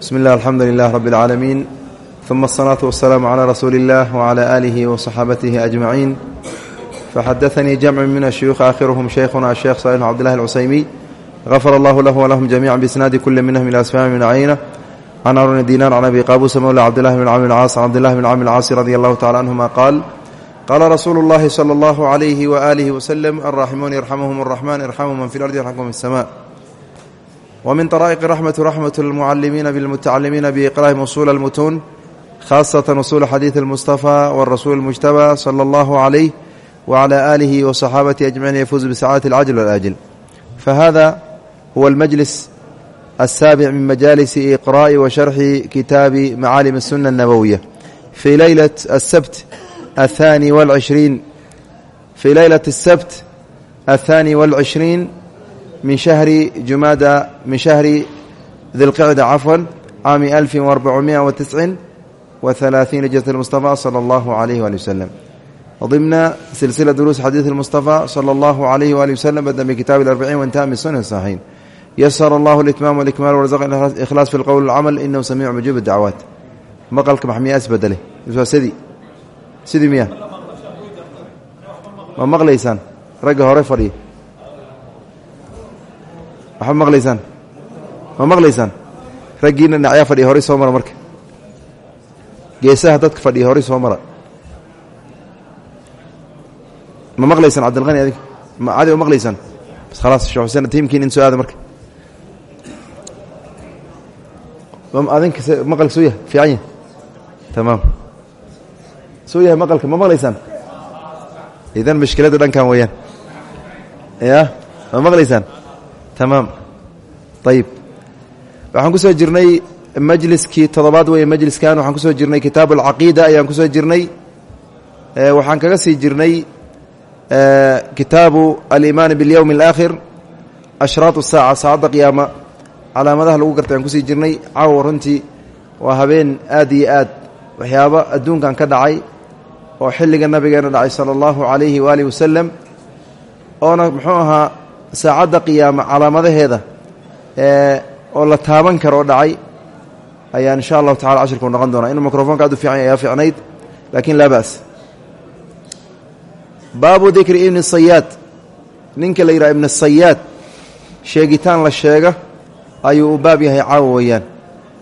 bsmi اllah alxamdu lilah rab اlcaalamiin ثuma الصlaaةu waالsalaamu عlى rasuuli اllah wعlى alihi وصaxaabatihi أجmaciin faxadaثanii jamcu min الshuyuuخ aakhiruhum shaykhuna sheekh salix bn cbdillahi اlcusaymi غafar allahu lahu wlahum jamiica bisnaadi kuli minhm ila asfami bn cayna can aruni dinar can abi qaabuusa mowla cabdillahi bn camr caas can cabdillahi bn camr caasi radi allahu tacala canhuma qaal qaala rasuulu اllahi slى اllahu عalayhi waalihi waslm alraaximuun yarxamuhum الraxman irxamu man fi اlardi yarxamkum fi الsma wmin طrائq raxmة raxmaة اlmucalimiina bاlmutacalimiina biiqra'ihim usul اlmutuun khaasaة usul xadiiث اlmustaفى wالrasuul اlmujtabى slى اllah عalayh wعlى alihi وصaxaabatihi ajmaciin yfuuz bisacaadati اlcajl wاlaajil fahada huwa اlmajlis الsaabic min majalisi iqraءi washarxi kitaabi macaalim الsuna الnabowiya fii leylaة aلsabt aلthani wاlcishriin fii leylaة الsabt aلthani wاlcishriin min shahri jumaada min shahri dilqicda cafwan caami alfi warbacumiya wa tiscin wa halaaثiina jat اlmustafa salى اllahu عalayh wali waslem ضمن سلسلة دروس حديث المصطفى صلى الله عليه وآله وسلم بدأ بكتاب الأربعين وانتهى من السنة الصحيحين يسر الله الإتمام والإكمال ورزقنا الإخلاص في القول والعمل إنه سميع مجيب الدعوات مقلك محمية أسبد له سيدي سيدي مياه ما مقليسان رقه هوري فريه waxba maqlaysaan? Ma maqlaysaan? Raggiina dhinacyaa fadhiya horay soo mara marka. Geesaha dadka fadhiya horay soo mara. Ma maqlaysaan cabdilqani adig ma cadi ma maqlaysaan? Bas khalaas sheekh xuseen tiimkiin in soo aada marka. Adinka maqalka suu yahay? Fiican yahay? Tamaam. Suu yahay maqalka ma maqlaysaan? Idan mushkiladu dhankan weeyaan. Ya ma maqlaysaan tamaam ayib waxaan ku soo jirnay majliskii toddobaad weeye majliskan waxaan kusoo jirnay kitaabu alcaqiida ayaan kusoo jirnay waxaan kaga sii jirnay kitaabu aliimaani biاlyowmi اlaakhir ashraat الsaaca saacadda qiyaama calaamadaha lagu gartay aan kusii jirnay caawa runtii waa habeen aad iyo aad waxyaabo adduunkan ka dhacay oo xilliga nabigeena dhacay sala allahu calayhi waaalih wasalam oona muxuu ahaa saacadda qiyaama calaamadaheeda oo la taaban karoo dhacay ayaan insha allahu tacala cashirku noqon doonaa inuu mikrofoonka aad u fiican ayaa fiicnayd laakiin laa ba's. Baabu dikri ibni sayaad ninka la yidhaha ibni sayaad sheegitaan la sheega ayuu u baab yahay caawa weeyaan.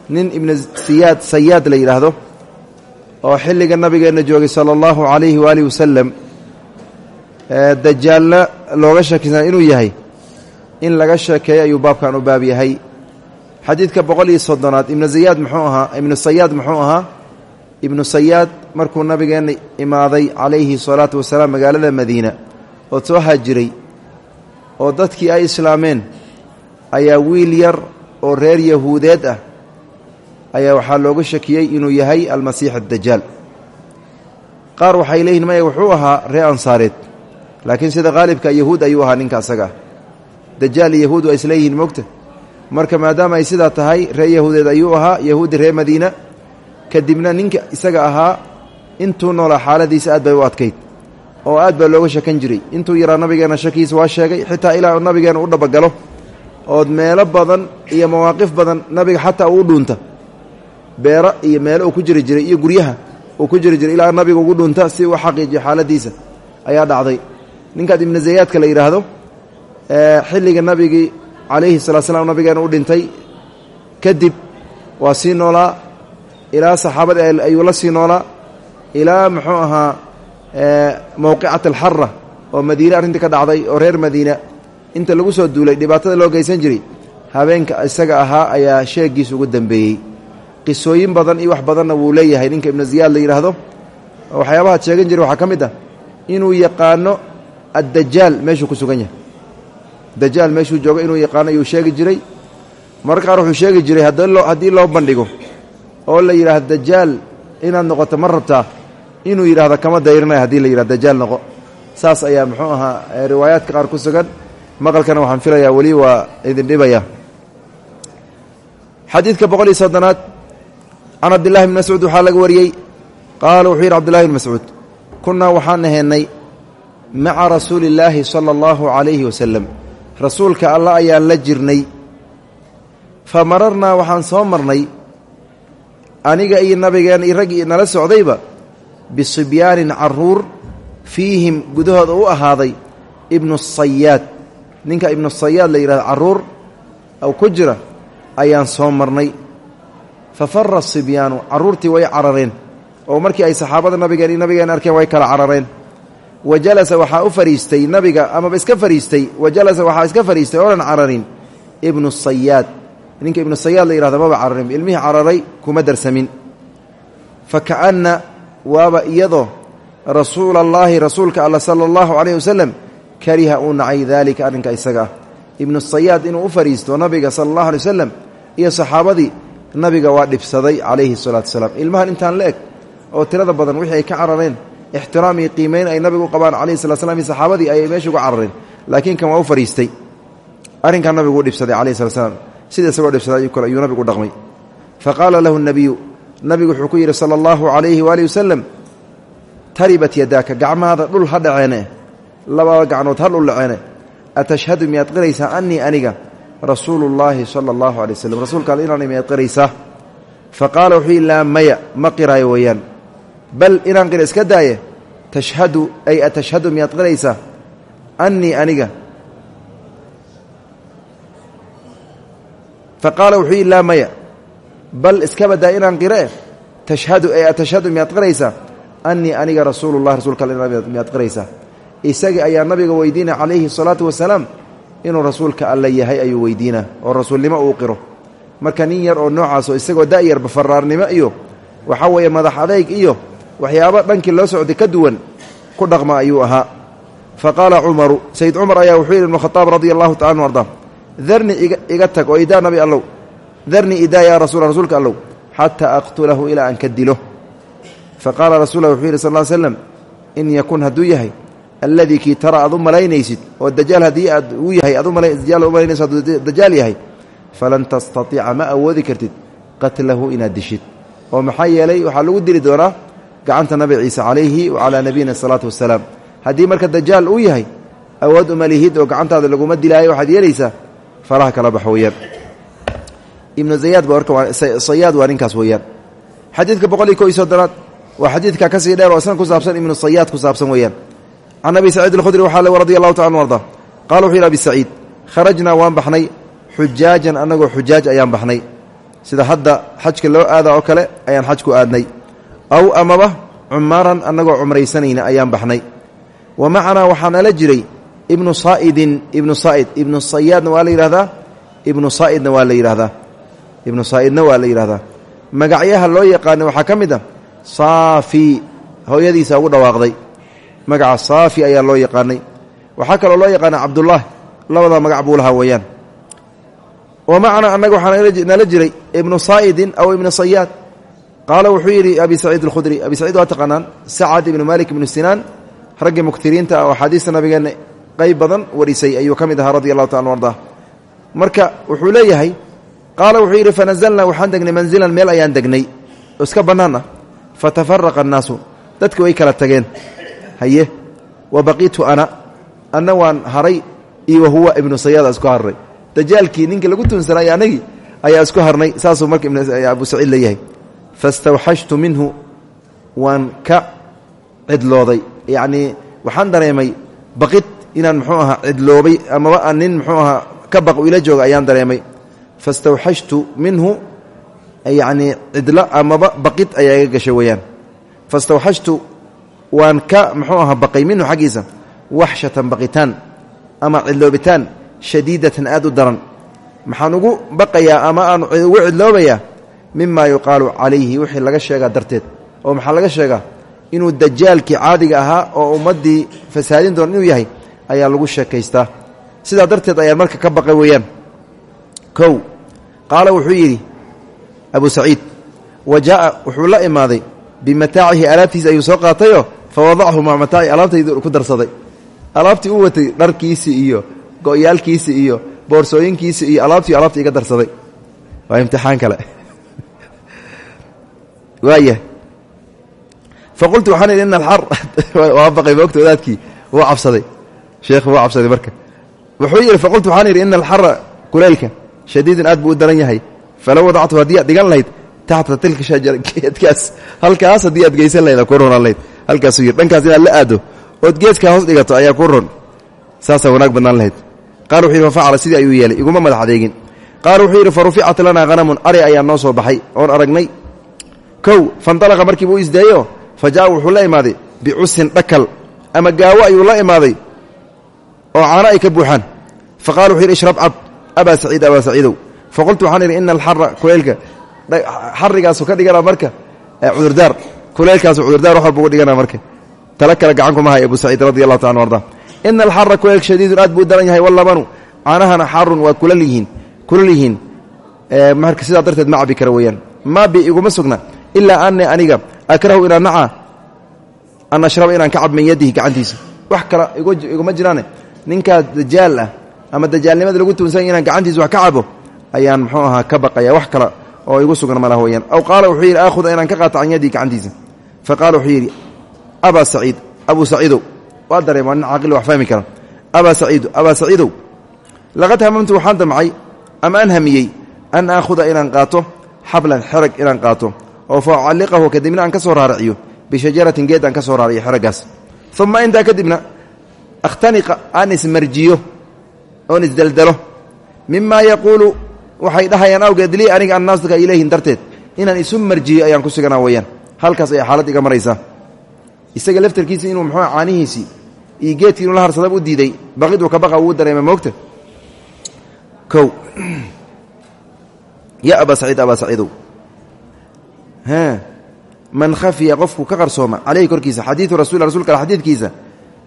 Nin ibni siyaad sayaad la yidhaahdo oo xilliga nabigeenna joogay sala allahu calayhi waaalih wasalam dajaalna looga sheekaysan inuu yahay in laga sheekeeyo ayuu baabkan u baab yahay. Xadiidka boqol iyo soddonaad ibnu sayaad muxuu ahaa ibnu sayaad muxuu ahaa ibnu sayaad markuu nabigeenna imaaday calayhi salaatu wasalaam magaalada madiina oo soo haajiray oo dadkii ay islaameen ayaa wiil yar oo reer yahuudeed ah ayaa waxaa looga shakiyey inuu yahay almasiix addajaal. Qaar waxay leeyihiin maya wuxuu ahaa reer ansaareed laakiin sida qaalibka yahuud ayuu ahaa ninka asaga ah dajaal iyo yahuud waa isleeyihiin mogta marka maadaama ay sidaa tahay reer yahuudeed ayuu ahaa yahuudi reer madiina. Kadibna ninka isaga ahaa intuu noolaa xaaladiisa aad bay u adkayd oo aad baa looga shakan jiray. Intuu yaraa nabigeenna shakiisa waa sheegay xitaa ilaa nabigeenna u dhabagalo ood meelo badan iyo mawaaqif badan nabiga xataa uu dhuunta. Beero iyo meelo uu ku jiri jiray iyo guryaha uu ku jiri jiray ilaa nabiga ugu dhuunta si uu xaqiijiyo xaaladiisa ayaa dhacday. Ninkaad ibnu zayaadka la yidhaahdo xilliga nabigii calayhi salaa slam nabigeena u dhintay. Kadib waa sii noolaa ilaa saxaabada ayuu la sii noolaa ilaa muxuu ahaa mowqicat alxara oo madiine arrintii ka dhacday oo reer madiina. Inta lagu soo duulay dhibaatada loo geysan jiray habeenka isaga ahaa ayaa sheegiis ugu dambeeyey. Qisooyin badan iyo wax badanna wuu leeyahay ninka ibnu ziyaad la yidhaahdo waxyaabahaad sheegan jiray waxaa ka mid ah inuu yaqaano addajaal meeshuu ku sugan yahay dajaal meeshuu joogo inuu yaqaano ayuu sheegi jiray. Mararka qaar wuxuu sheegi jiray haddii loo bandhigo oo la yidhaahdo dajaal inaad noqoto ma rabtaa inuu yidhahdo kama dayrinaya haddii la yidhahdo dajaal noqo. Saas ayaa muxuu ahaa riwaayaadka qaar ku sugan. Maqalkana waxaan filayaa weli waa idin dhibaya. Xadiidka boqol iyo soddonaad can cabdillahi bni mascuud waxaa laga wariyey. Qaala wuxuu yidhi cbdillahi bni mascuud kunnaa waxaan ahaynay maca rasuuli illaahi sala allahu calayhi wasalam rasuulka alla ayaan la jirnay. Fa mararnaa waxaan soo marnay aniga iyo nabigeen iyo raggii nala socdayba bisibyaanin carruur fiihim gudahooda u ahaaday ibnu sayaad ninka ibnu sayaad la yidhahdo carruur aw ku jira ayaan soo marnay. Fa fara sibyaanu carruurtii way carareen oo markii ay saxaabada nabigeen iyo nabigeen arkeen way kala carareen wa jalasa waxaa u fariistay nabiga amaba iska fariistay wa jalasa waxaa iska fariistay oonan cararin ibnu sayaad ninka ibnu sayaad la yihahdo maba cararin ilmihii cararay kuma darsamin. Fa kaana waaba iyadoo rasuula allaahi rasuulka alla sala allahu calayh wasalam kariha uu nacay daalika arrinka isaga. Ah ibnu sayaad inuu u fariisto nabiga sala allahu alay wasalam iyo saxaabadii nabiga waa dhibsaday calayhi salaatu wasalaam. Ilmahan intaan la eg oo tirada badan wixii ay ka carareen ixtiraam iyo qiimeyn ay nabigu u qabaan calayhi salat slam iyo saxaabadii ayay meesha uga carareen. Laakiin kan waa u fariistay. Arrinkan nabigu u dhibsaday calayhi salat slam sida isagoo dhibsaday kale ayuu nabigu u dhaqmay. Fa qaala lahu nabiyu nabigu wuxuu ku yidhi sala allahu calayhi waalihi wasalam taribat yadaaka gacmahaada dhul ha dhaceene. Labada gacnood ha dhul dhaceene. Atashhadu miyaad qiraysaa annii aniga rasuulu llaahi sala allahu alay waslem rasuulka alle ma bal inaan qira iska daaye tashhadu ay atashhadu miyaad qiraysaa annii aniga. Fa qaala wuxuu yidhi laa maya. Bal iska badaa inaan qiree? Tashhadu ay atashhadu miyaad qiraysaa annii aniga rasuulullahi rasuulka alle miyaad qiraysaa isagii ayaa nabiga weydiina calayhi salaatu wasalaam inuu rasuulka alle yahay ayuu weydiinaa oo rasuulnimo uu qiro. Marka nin yar oo noocaasoo isagoo da'yarba faraarnimo iyo waxaa weeye madax adayg iyo waxyaabo dhankii loo socday ka duwan ku dhaqma ayuu ahaa. Fa qaala cumaru sayid cumar ayaa wuxuu yidhi ibnu khataab radia allahu taala anu ardaa darni iga tag oo idaa nabi allow darni idaa yaa rasuula rasuulka allow xataa aqtulahu ilaa aan ka dilo. Fa qaala rasuul wuxuu yidhi sal l slam in yakun hadduu yahay alladii kii tara aad u malaynaysid oo dajaal haddii aad uu yahay aad dajaal u malaynaysid hadduu dajaal yahay falan tastaiica ma awoodi kartid qatlahu inaad dishid. Oo maxaa yeelay waxaa lagu dili doonaa gacanta nabi ciise calayhi wacalaa nabiyina asalaatu wasalaam haddii marka dajaal uu yahay awood uma lihid oo gacantaada laguma dilaayo waxaad yeelaysaa faraha kala bax weeyaan. Ibnu zayaad ba warka sayaad waa ninkaas weeyaan. Xadiidka boqol iyo ko iyo soddonaad waa xadiidka ka sii dheer oo isna ku saabsan ibnu sayaad ku saabsan weeyaan. Can abi saciid alkhudri waxaa le radi allahu taala anu arda qala yidhi abi saciid kharajnaa waan baxnay xujaajan annagoo xujaaj ayaan baxnay. Sida hadda xajka loo aada oo kale ayaan xajku aadnay aw amaba cumaaran annagoo cumraysanayna ayaan baxnay. Wa macanaa waxaa nala jiray ibnu saaidin ibnu saaid ibnu sayaadna waa la yidhahdaa ibnu saaidna waa la yidhahdaa ibnu saaidna waa la yidhahdaa. Magacyaha loo yaqaana waxaa ka mid a saafi hooyadiisa ugu dhawaaqday. Magaca saafi ayaa loo yaqaanay. Waxaa kaloo loo yaqaana cabdullaahi labada magac buu lahaa weeyaan. Wa macnaa annaga waxaa nala jiray ibnu saa'idin aw ibnu sayaad qaala wuxuu yidhi abi saciid alkhudri abi saciid waa taqaanaan sacad ibnu malik ibnu sinaan raggii muktiriinta oo axaadiista nabigeenna qayb badan warisay ayuu ka mid ahaa radi allahu taala ardaa marka wuxuu leeyahay qaala wuxuu yidhi fanazalnaa waxaan degnay manzilan meel ayaan degnay oo iska bannaan ah fatafaraqa annaasu dadki way kala tageen haye wa baqiitu ana anna waan haray iyo wahuwa ibnu sayaada isku harray dajaalkii ninkii lagu tuunsanay anagii ayaa isku leeyahay fastawxashtu minhu waan ka cidlooday yacnii waxaan dareemay baqid inaan muxuu ahaa cidloobay amaba aan nin muxuu ahaa ka baq ila jooga ayaan dareemay fastawxashtu minhu yacnii cidlo amaba baqid ayaa iga gashay weeyaan fastawxashtu waan ka muxuu ahaa baqay minhu xaggiisa waxshatan baqitaan ama cidloobitaan shadiidatan aad u daran maxaan ugu baqayaa ama aan ugu cidloobayaa mima yuqaalu calayhi wixii laga sheegaa darteed. Oo maxaa laga sheegaa? Inuu dajaalkii caadiga ahaa oo ummaddii fasaadin doona inuu yahay ayaa lagu sheekaystaa sidaa darteed ayaan marka ka baqay weeyaan. Kow qaala wuxuu yidhi abu saciid wa jaa'a wuxuu la imaaday bimataacihi alaabtiisa ayuu soo qaatayoo fa wadachu maa mataaci alaabtaydu ku darsaday. Alaabtii u watay dharkiisii iyo go'yaalkiisii iyo boorsooyinkiisii iyo alaabtii alaabta iga darsaday. Waa imtixaan kale waaya faqultu waxaan idhi ina alxar waa baqay wadaadkii. Wuu cabsaday. Sheekhu wuu cabsaday marka. Wuxuu yidhi faqultu waxaan idhi ina alxara kuleylka shadiidun aad buu u daran yahay. Falow wadactu haddii aad dhigan lahayd taxta tilka shajara geedkaas halkaas haddii aad geysan lahayd ku ronaan lahayd. Halkaasuu yidhi dhankaas inaad la aado ood geedkaa hoos dhigato ayaa ku ron saasaa wanaag badnaan lahayd. Qaal wuxuu yidhi fafacala sidii ayuu yeelay. Iguma madax adeegin wuxuu yidhi fa ruficat lanaa hanamun ari ayaa noo soo baxay oon aragnay kow fandalaqa markiiba u isdeeyo fa jaa wuxuu la imaaday bicusin dhakal ama gaawo ayuu la imaaday oo caano ay ka buuxaan. Fa qaala wuxuu yidhi ishrab cab abaa saciid abaa saciidow. Fa qultu waxaan idhi ina alxara kuleylka xarigaasu ka dhigana marka cudurdaar kuleylkaasu cudurdaar wax walba uga dhigana marka. Tala kale gacan kuma hay abu saciid radi allahu taala arda. Ina alxara kuleylka shadiidun aad buu daran yahay walabanu caanahana xarun waa kulal sidaa darteed ma cabi kara weeyaan. Bi iguma sugna ilaa ani aniga akrahu inaan naca an ashraba inaan ka cab min yadihi gacantiisa. Wax kale iguma jiraane. Ninkaa dajaal ah ama dajaalnimada lagu tuunsanya inaan gacantiisa wax ka cabo ayaan muxuu ahaa ka baqaya wax kale oo igu sugan malaha weyaan aw qaala wuxuu yidhi aakhuda inaan ka qaato can yadihi gacantiisa. Fa qaala wuxuu yidhi abaa saciid abuu saciidow. Waa dareema nin caaqil wax fahmi kara. Abaa saciido abaa saciidow laqad hamamtu waxaan damcay ama aan an aakhuda inaan qaato xablan xerag inaan qaato oo fa ucalliqahu kadibna aan ka soo raaraciyo bishajaratin geed aan ka soo raaraciyo xeraggaas uma intaa kadibna akhtaniqa aan ismarjiyo oon isdeldelo mimaa yaquulu waxay dhahayaan awgeed lii aniga annaaska ilayhin darteed inaan isu marjiyo ayaan ku suganaa weyaan. Halkaas ayaa xaalad iga maraysaa isaga laftarkiisa inuu muxuu caanihiisii iyo geedkii inuu la harsadaba u diiday baqiduu ka baqa uu dareema moogta kow. Ya abaa saciid abaa saciidow man khafiya qofku ka qarsooma caleyhi korkiisa xadiidu rasul rasulka xadiidkiisa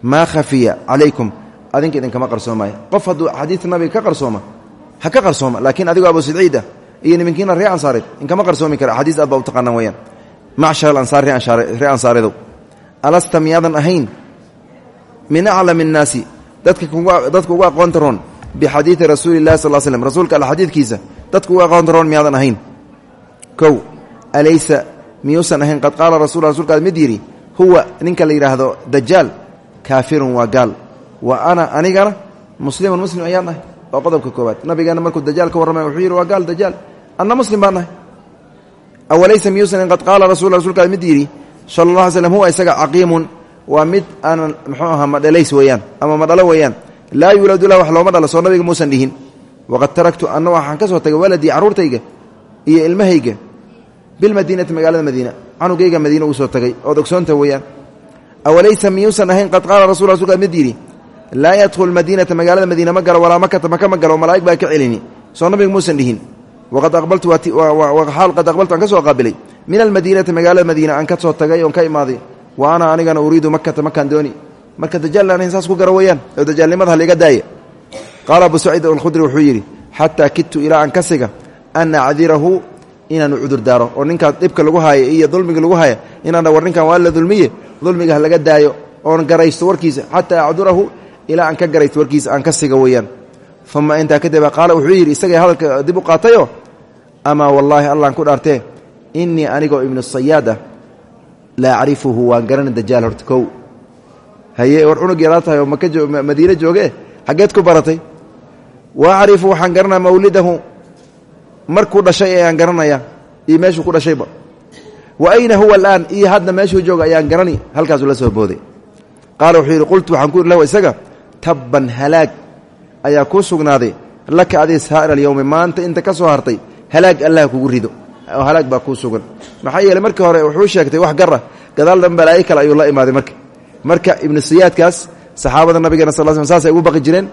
maa khafiya calaykum adinka idinkama qarsoomaayo. Qof hadduu xadiidka nabiga ka qarsooma ha ka qarsooma laakiin adigoo abu saciida iyo nimankiina ree ansaareed inkama qarsoomi kara axaadiis aad baa u taqaanaan weyaan macshar alansaar ree ansaareedow. Alasta miyaadan ahayn? Min aclami innaasi dadka ugu aqoonta roon bixadiidi rasuuli illahi sal slm rasuulka al xadiidkiisa dadka ugu aqoonta alaysa miyuusan ahayn qad qaala rasul rasulkaad mid yidhi huwa ninka la yidhaahdo dajaal kaafirun waa gaal. Wa ana anigana muslimun muslim ayaan nahay. Waa qodobka koowaad. Nabigeena markuu dajaal ka warramay wuxuu yidhi waa gaal dajaal anna muslim baan nahay. Awalaysa miyuusan ahayn qad qaala rasul rasulkaad mid yidhi sala allah alay slm huwa isaga caqiimun waa mid aanan muxuu ahaa madhalays weeyaan ama madhalo weeyaan. Laa yuuladu lah wax looma dhalo soo nabiga muusan dhihin. Waqad taraktu anna waxaan ka soo tagay waladii carruurtayga iyo ilmahayga bilmadiinati magaalada madiina. Canugayga madiina uu soo tagay. Ood ogsoonta weeyaan. Awalaysa miyuusan ahayn qad qaala rasul rasulka mid yidhi laa yadkhulu madiinata magaalada madiina ma galo walaa makata maka ma galo malaa'ig baa ka celini. Soo nabiga muusan dhihin. Waqad aqbaltu xaal qad aqbaltu aan ka soo qaabilay. Min almadiinati magaalada madiina aan ka soo tagay oon ka imaaday wa ana anigana uriidu makata makaan dooni. Marka dajaalna anayn saas ku gara weeyaan oo dajaalnimada haliga daaya qaala abu saciid alkhudri wuxuu yidhi xataa inaanu cudur daaro oo ninkaa dhibka lagu haaya iyo dulmiga lagu haya inaan war ninkan waa la dulmiye dulmiga halaga daayo oon garaysto warkiisa xataa acdurahu ilaa aan ka garaysto warkiisa aan ka siga weeyaan. Uma intaa kadib qaala wuxuu yidhi isagay hadalka dib u qaatayo? Amaa wallaahi allaan ku dhaartee innii anigoo ibnu sayaad ah la acrifuhu waan garana dajaal horta kow. Haye war cunug yaraa tahay oo maka madiine jooge xaggeed ku baratay. Wa acrifu waxaan garanaya mawlidahu markuu dhashay ayaan garanaya iyo meeshuu ku dhashayba. Wa ayna huwa alaan? Iyo hadda meeshuu jooga ayaan garani halkaasuu la soo booday. Qaala wuxuu yidhi qultu waxaan ku yidhi lahu isaga tabban halaag ayaa kuu sugnaaday. Laka adii saa'ir alyowmi maanta inta ka soo hartay halaag allah kugu rido. Oo halaag baa kuu sugan. Maxaa yeeley markii hore wuxuu sheegtay wax gara gadaal dhan balaayo kale ayuu la imaaday marka. Marka ibnu siyaadkaas saxaabada nabigeena sal sl saasay ugu baqi jireen.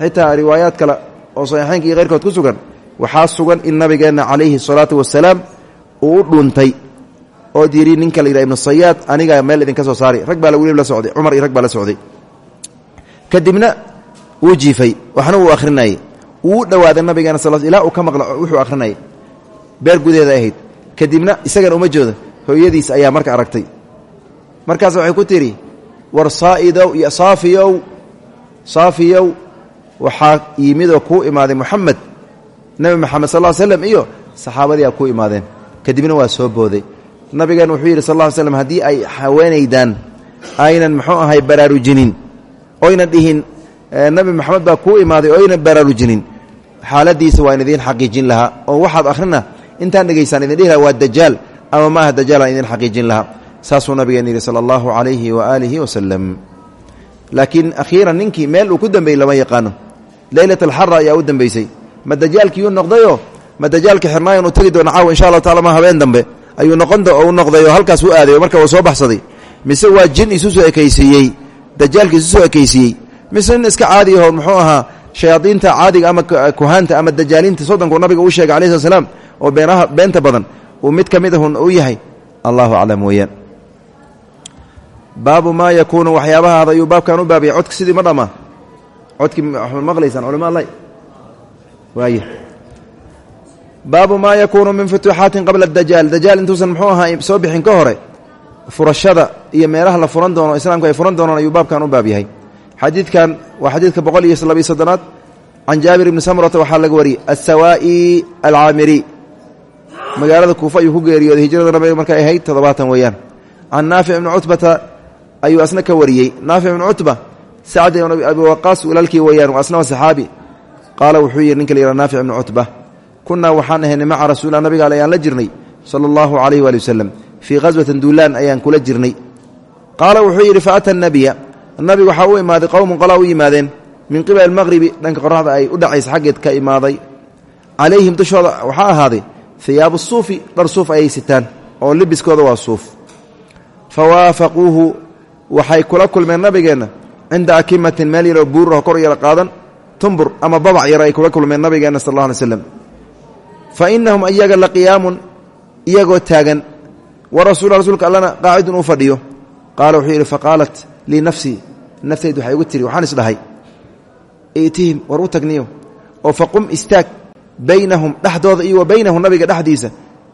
Xitaa riwaayaad kale oo saxiixeynka iyo keyrkood ku sugan waxaa sugan in nabigeenna calayhi salaatu wasalaam uu u dhuuntay ood yidhi ninka la yidhaha ibnu sayaad anigaa meel idinka soo saari. Rag baa weliba la socday. Cumar iyo rag baa la socday. Kadibna wuu jiifay. Waxna wuu akhrinayey wuu dhowaaday nabigeena sal ilaa uu ka maqla wuxuu akhrinayay. Beer gudeeda ahayd. Kadibna isagana uma jooda. Hooyadiis ayaa marka aragtay. Markaas waxay ku tidhi war saaidow iyo saafiyow saafiyow waxaa yimidoo kuu imaaday moxamed nebi moxamed sal slam iyo saxaabadiia kuu imaadeen. Kadibna waa soo booday. Nabigeen wuxuu yidhi sal slam haddii ay haweenaydaan aynan muxuu ahay baraarujinin oynan dhihin nebi moxamed baa kuu imaaday oynan baraarujinin xaaladiisa waan idiin xaqiijin lahaa oo waxaad akhrina intaan dhegaysaan idin dhihi waa dajaal ama maaha dajaalaan idin xaqiijin lahaa. Saasuu nabigeen yidhi sala allahu calayhi wa aalihi wasalam laakiin akhiiran ninkii meel uu ku dambeeyey lama yaqaano. Leylat alxara ayaa u dambeysay ma dajaalkiiyuu noqdayoo ma dajaalka xirnaayan uu tegi doona caawa insha allahu tacala ma habeen dambe. Ayuu noqon u noqdayoo halkaas u aaday marka uu soo baxsaday. Mise waa jin isu soo ekaysiiyey? Dajaalka isu soo ekaysiiyey. Mise nin iska caadi aho muxuu ahaa shayaadiinta caadiga ama kuhaanta ama dajaaliinta soddonku nabiga uu sheegay alai slat oo beenaha beenta badan uu mid ka mid ahun u yahay. Allahu aclam weeyaan. Baabu maa yakuunu waxyaabaha ada ayuu baabkan u baabiyay codka sidii ma dhama? Codkii maqlaysaan alla waay baabu maa yakuunu min futuuxaatin qabla dajaal dajaal intuusan muxuu ahaa soo bixin ka hore furashada iyo meelaha la furan doono islaamku ay furan doonaan ayuu baabkan u baab yahay. Xadiidkan waa xadiidka boqol iyo labiyo soddonaad. Can jaabir ibni samurata waxaa laga wariyey asawaa'i alcaamiri. Magaalada kuufa ayuu ku geeriyooday hijrada nabiga markay ahayd toddobaatan weeyaan. Can naafic ibni cutbata ayuu asna ka wariyey naafic ibni cutba sacd ibn abi waqaas walaalkii weeyaan asna waa saxaabi qaala wuxuu yidhi ninka la naafic ibni cutba kunaa waxaan ahaynay maca rasuulila nabiga ale ayaan la jirnay sala allahu calayh waali wasalam fii khaswatin duulaan ayaan kula jirnay. Qaala wuxuu yidhi fa ata nabiya nabiga waxaa u imaaday qowmun qolaa u yimaadeen min qibali maqhribi dhanka qoraxda ay u dhacaysa xaggeed ka imaaday. Calayhim dushooda waxaa ahaaday hiyaabu suufi dhar suuf ayay sitaan oo libiskooda waa suuf. Fa waafaquuhu waxay kula kulmeen nabigeenna cinda akimatin meel yaroo buurah kor yara qaadan tumbur ama babac yar ay kula kulmeen nabigeenna sal alla alay slam fa inahum iyaga la qiyaamun iyagoo taagan. Wa rasul rasuulka allana qaacidun uu fadhiyo. Qaala wuxuu yidhi faqaalat lii nafsii naftaydu waxay ugu tiri waxaan isdhahay itihim war u tagniyo. Oo faqum istaag baynahum dhexdooda iyo wa baynahu nabiga dhexdiisa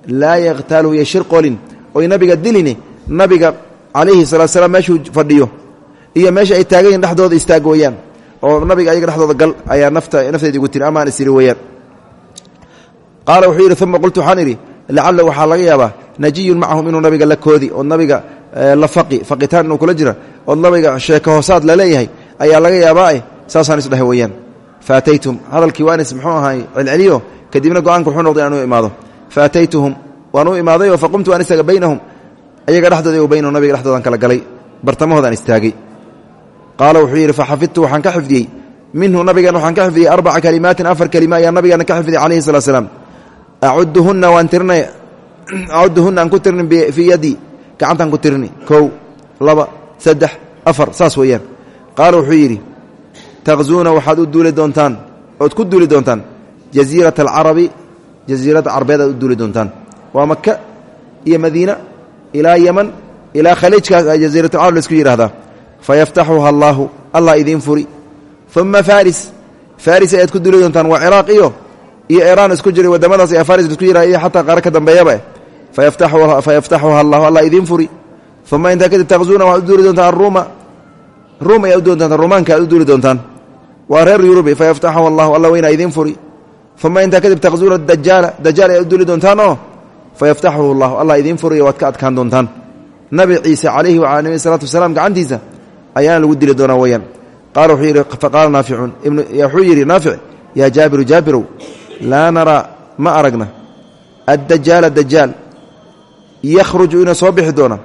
laa yakhtaaluhu yashirqolin oy nabiga dilini nabiga calayhi salatu salaam meeshuu fadhiyo. Iyo meesha ay taagan yihiin dhexdooda istaag weeyaan oo nabiga ayaga dhexdooda gal ayaa nafta naftayda ugu tiri amaan isiri weeyaan. Qaala wuxuu yidhi uma qultu waxaan idhi lacalla laga yaabaa najiyun macahum inuu nabiga la koodi oo nabiga la faqi faqitaan inuu kula jira oo nabiga sheeko hoosaad la leeyahay ayaa laga yaabaa eh saasaan isdhahay weeyaan. Faataytum hadalkii waanis muxuu ahaay celceliyo kadibna go'aanka wuxuu noqday inaan u imaado. Faataytuhum waan u imaadayoo faqumtu aan istaaga baynahum ayaga dhexdooda iyo baynahu nabiga dhexdoodaan kala galay bartamahoodaan istaagay qaala wuxuu yidhi faxafidtu waxaan ka xifdiyey. Minhu nabigan waxaan ka xifdiyey arbaca kalimaatin afar kelima ayaa nabigeena ka xifdiyey calayhi salatu slaam acuduhunna waan tirinay acuduhunna aan ku tirni fii yadii gacantaan ku tirni. Kow laba saddex afar saas weeyaan. Qaala wuxuu yidhi taqzuuna waxaad u duuli doontaan. Ood ku duuli doontaan. Jasiirata alcarabi jasiiradda carbeed aad u duuli doontaan. Waa maka iyo madiina ilaa yeman ilaa khaliijkaas jasiiratulcarab la isku fayaftaxuha allaahu allah idiin furi uma faris faris ayaad ku duuli doontaan waa ciraaq iyo iyo iraan isku jiray wadamadaas ee faris la isku yihahda iyo xataa qaare ka dambeeyaba fayaftaxuha allahu allah idiin furi uma intaa kadib taqzuuna waxaad u duuli doontaan aruuma ruum ayaad u duuli doontaan rumaanka aad u duuli doontaan waa reer yurubi fayaftaxuha allahu alla weynaa idiin furi uma intaa kadib taqzuuna dajaala dajaal ayaad u duuli doontaan oo fayaftaxuhu llahu allah idiin furiyo waad ka adkaan doontaan nabi ciise ayaana lagu dili doonaa weyaan qaala wuxuu yidhi faqaala naaficun wuxuu yidhi naafic yaa jaabiru jaabirow laa naraa ma aragna. Addajaala dajaal yakhruju inuu soo bixi doona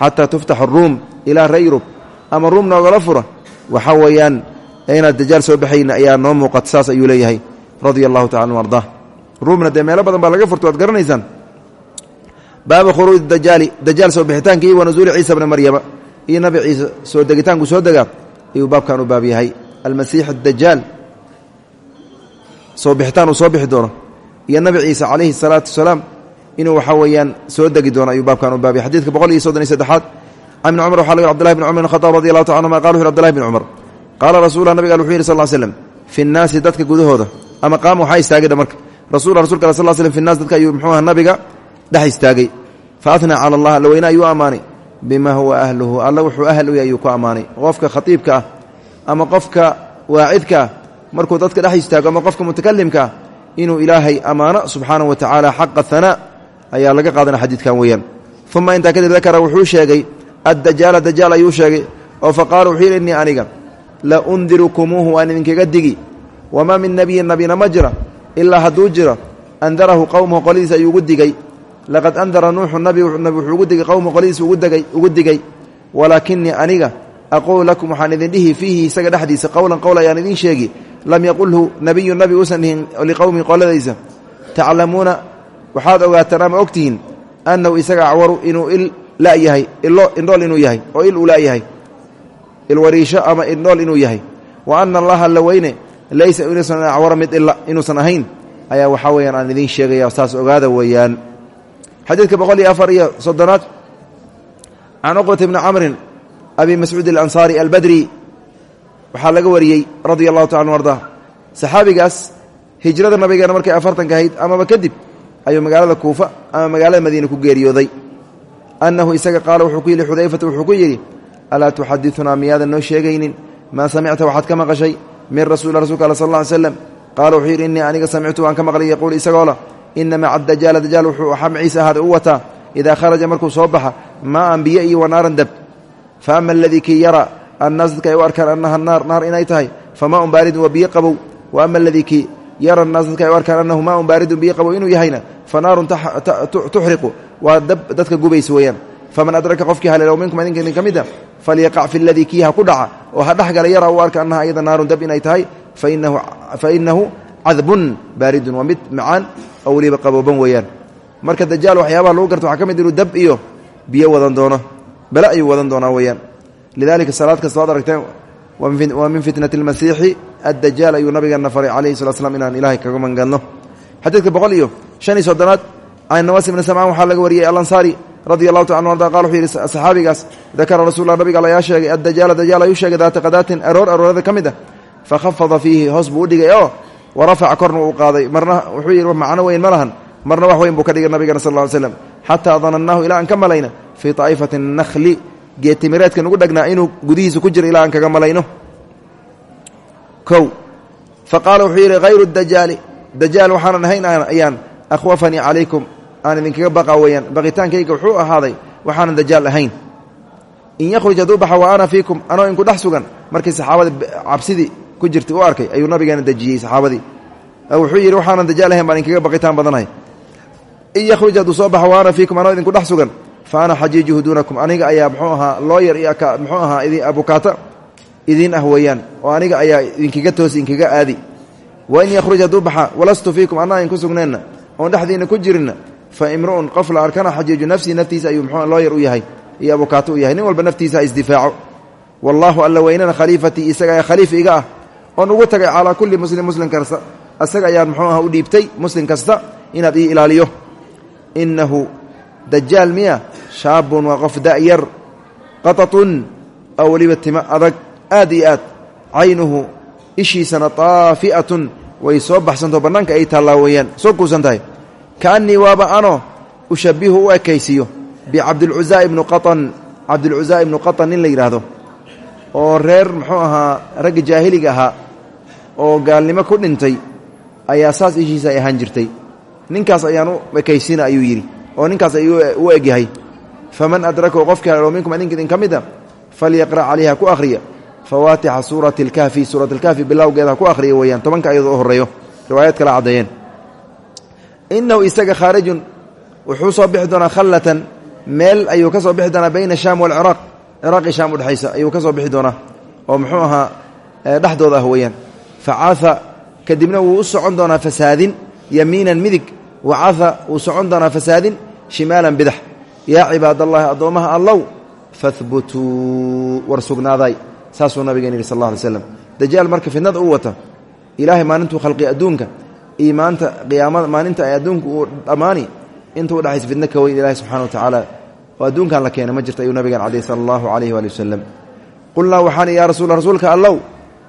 xataa tuftaxu ruum ilaa ree yurub ama ruum noogala fura waxaa weeyaan inaad dajaal soo baxayna ayaa noo muuqata saas ayuu leeyahay radia allahu tacala ardaa ruumna dee meelo badan baa laga furta waad garanaysaan. Baabu khuruuji dajaali dajaal soo bixitaanka iyo wa nusuuli ciisa bni maryama iyo nabi ciise soo degitaanku soo degaa ayuu baabkan u baab yahay. Almasiix adajaal soo bixitaan soo bixi doono. Iyo nabi ciise calayhi salaatu wasalaam inuu waxaa weeyaan soo degi doono ayuu baabkan u baab yahay. Xadidka boqol iyo soddon iyo saddexaad can waxa laga abdullahi bn cumar bn khadaab radi allahu taala anhuma qala wuxu abdullahi bn cumar nabiga wuxuu yidhi sal ll slam fi dadka gudahooda ama qaama waxaa istaagayha marka. Rasul rasulka al sal slm fi nas dadka ayuu muxuu aha nabiga dhex istaagay. Fa atnaa cala allah alla weyne ayuu bima huwa ahluhu. Alla wuxuu ahl u yahay ayuu ku ammaanay qofka khatiibka ah ama qofka waacidka ah markuu dadka dhex istaago ama qofka mutakalimka ah inuu ilaahay ammaano subxaanahu wa tacaala xaqa hanaa ayaa laga qaadana xadiidkan weeyaan. Uma intaa kadib dakara wuxuu sheegay addajaala dajaal ayuu sheegay oo fa qaala wuxuu yidhi innii aniga la undirukumuuhu waan idinkaga digi. Wamaa min nebiyin nabina jira ilaa hadduu jiro andarahu qowmahu qoladiisa ayuu ugu digay laqad andara nuuxu nabi wuxuu ugu digay qowmahu qoladiisa ugu digay. Walaakinii aniga aquulu lakum waxaan idin dhihi fiihi isaga dhexdiisa qowlan qowl ayaan idin sheegi lam yaqulhu nabiyu nabi uusan dhihin liqowmihi qoladaysa taclamuuna waxaad ogaataan ama ogtihiin annahu isaga acwaru inuu il layahay indhool inuu yahay oo il uu layahay ilwariisho ama indhool inuu yahay. Wa ana allaha alla weyne laysa inuusan acwara mid ila inuusan ahayn. Ayaa waxaa weyaan aan idiin sheegaya saas ogaada weeyaan xadiidka boqol iyo afar iyo soddonaad can cuqbata bni camrin abi mascuud alansaari albadri waxaa laga wariyey radia allahu taala anu ardaa saxaabigaas hijrada nabigeena markay afartanka ahayd amaba kadib ayuu magaalada kuufa ama magaalada madiina ku geeriyooday. Annahu isaga qaala wuxuu ku yidhi xudayfata wuxuu ku yidhi alaa tuxadidunaa miyaadan noo sheegaynin? Maa samicta waxaad ka maqashay? Min rasuuli rasulka alla sal alla ly slam qaala wuxuu yidhi innii aniga samictu waan ka maqlay yaquul isagoo ina maca dajaala dajaal wuxuu waxaa maciise ahaaday u wataa idaa kharaja markuu soo baxa maa an biyo iyo wanaaran dab fa ama aladii kii yara annaas dadka ay u arkaan annaha naar naar inay tahay famaa un baaridun waa biyo qabow wa ama aladii kii yara annaas dadka ay u arkaan annahu maa un baaridun biyo qabow inuu yahayna fa naarun tuxriqu waa dab dadka gubaysa weeyaan faman adraka qofkii haleelow minkum idinka idin ka mid a falyaqac fi ladii kii ha ku dhaca oo ha dhexgala yara u arka annaha ayada naarun dab inay tahay fa inahu cadbun baaridun waa mid macaan oo weliba qabooban weeyaan. Marka dajaal waxyaabaha lagu garta waxaa ka mid inuu dab iyo biyo wadan doono bale ayuu wadan doonaa weeyaan. Lidalika salaad kasta waad aragteen waa min fitnati almasiixi addajaal ayuu nabigeena faray calayhi salat slam inaan ilahay kaga mangadno xadiidka boqol iyo shan iyo soddonaad can nawaas ibni samcaan waxaa laga wariyey alansaari radia allahu taala anu arda qala wuxuu yidhi saxaabigaas dakara rasulla nabiga alla yaa sheegay addajaala dajaal ayuu sheegay daata qadaatin aroor aroorada ka mid ah fakhafada fiihi hoos buu u dhigay oo warafaca korna uu qaaday. Marna wuxuu yidhi macno weyn ma lahan. Marna wax weyn buu ka dhigay nabigana sal lla ly slam xataa danannaahu ilaa aan ka malayna. Fii taa'ifati nakhli. Geetimireedka nugu dhagnaa inuu gudihiisa ku jiro ilaa aan kaga malayno. Kow. Fa qaala wuxuu yidhi hayru dajaali. Dajaal waxaanan ahayn ayaan akhwafanii calaykum. Aan idinkaga baqa weeyaan. Baqitaankayga wuxuu ahaaday waxaanan dajaal ahayn. In yakhruj hadduu baxa wa ana fiikum anoo inku sugan. Markii saxaabada ku jirtay u arkay ayuu nabigeena dejiyey saxaabadii. Wuxuu yidhi waxaanan dajaal baan idinkaga baqitaan badanahay in yakhruj hadduu soo baxo wa ana fiikum anoo idinku dhex sugan. Fa ana xajiijuhu aniga ayaa muxuu ahaa looyar iyo muxuu ahaa abukaata? Idiin ah oo aniga ayaa idinkaga toosi idinkaga aadi. Wa in yakhruj hadduu baxa walastu fiikum anaa idinku sugneenna oon dhexdiinna ku jirinna fa imru'un qof la arkana xajiiju nafsii naftiisa ayuu muxuu looyar u yahay iyo abukaato u yahay nin walba naftiisa ha isdifaaco wallaahu alla weynana khaliifatii isaga ayaa khaliif iga ah oon ugu tagay calaa kulli muslim muslim kasta asaga ayaan muxuu aha u dhiibtay muslim kasta inaad ii ilaaliyo. Innahu dajaal miya shaabun waa qof da'yar qatatun oo weliba timo adag aad iyo aad. Caynuhu ishiisana taafi'atun way soo baxsantao bannaanka ay taallaa weeyaan. Soo kuusan tahay. Kaannii waaba ano ushabbihu u ekaysiiyo bicabdilcuzaa ibnu qatan cabdilcuzaa ibnu qatan nin la yidhaahdo. Oo reer muxuu ahaa ragga jaahiliga ahaa oo gaalnimo ku dhintay ayaa saas ishiisa ay ahaan jirtay. Ninkaas ayaan u ekaysina ayuu yidhi oo ninkaas ayuu u egyahay. Faman adrakahu qofkii haleelo minkum idinka idin ka mid a falyaqra' calayhi ha ku akhriya. Fawaatixa suurati alkahfi suurat alkahfi bilowgeeda ku akhriya weeyaan tobanka ayadoo u horreeyo. Riwaayad kala caddeeyeen inahu isaga khaarijun wuxuu soo bixi doonaa khallatan meel ayuu ka soo bixi doonaa bayna shaam waalciraaq ciraaqi shaam udhexaysa ayuu ka soo bixi doonaa oo muxuu ahaa dhexdooda ah weeyaan facaaa kadibna wuu u socon doonaa fasaadin yamiinan midig wacaha wuu socon doonaa fasaadin shimaalan bidax yaa cibaadallaahi addoommaha allow fahbutuu war sugnaaday saasuu nabigeen yidhi sal alla alay slam dajaal marka fidnada u wata ilaahay maalintuu khalqi adduunka iyo maanta qiyaamada maalinta ay adduunku uu dhammaani inta udhexaysa fidno ka weyn ilahi subxana wa tacaala oo adduunkan la keenay ma jirta ayuu nabigan cadey sala allahu calayhi waali wasalam qulnaa waxaan yaa rasuula rasuulka allow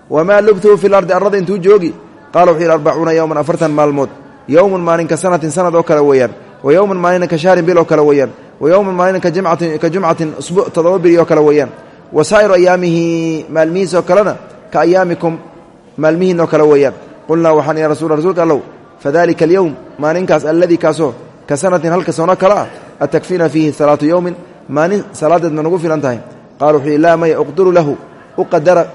wamaa lubtuhu fi lardi arrada intuu joogi qaala wuxuu yidhi arbacuuna yowman afartan maalmood yowmun maalin ka sanatin sanad oo kale weeyaan wa yowman maalina ka shahrin bil oo kale weeyaan wa yowman maalina ka jumcatin usbuuc toddoba biri oo kale weeyaan wa saa'iru ayaamihi maalmihiisoo kalena ka ayaamikum maalmihiin oo kale weeyaan qulnaa waxaan ya rasuula rasuulka allow fadalika alyowm maalinkaas alladii kaasoo ka sanatin halka sano kale ah atakfina fiihi salaatu yowmin maalin salaadeed nagu filan tahay qaala wuxuu yidhi laa maya uqdiru lahu u qadara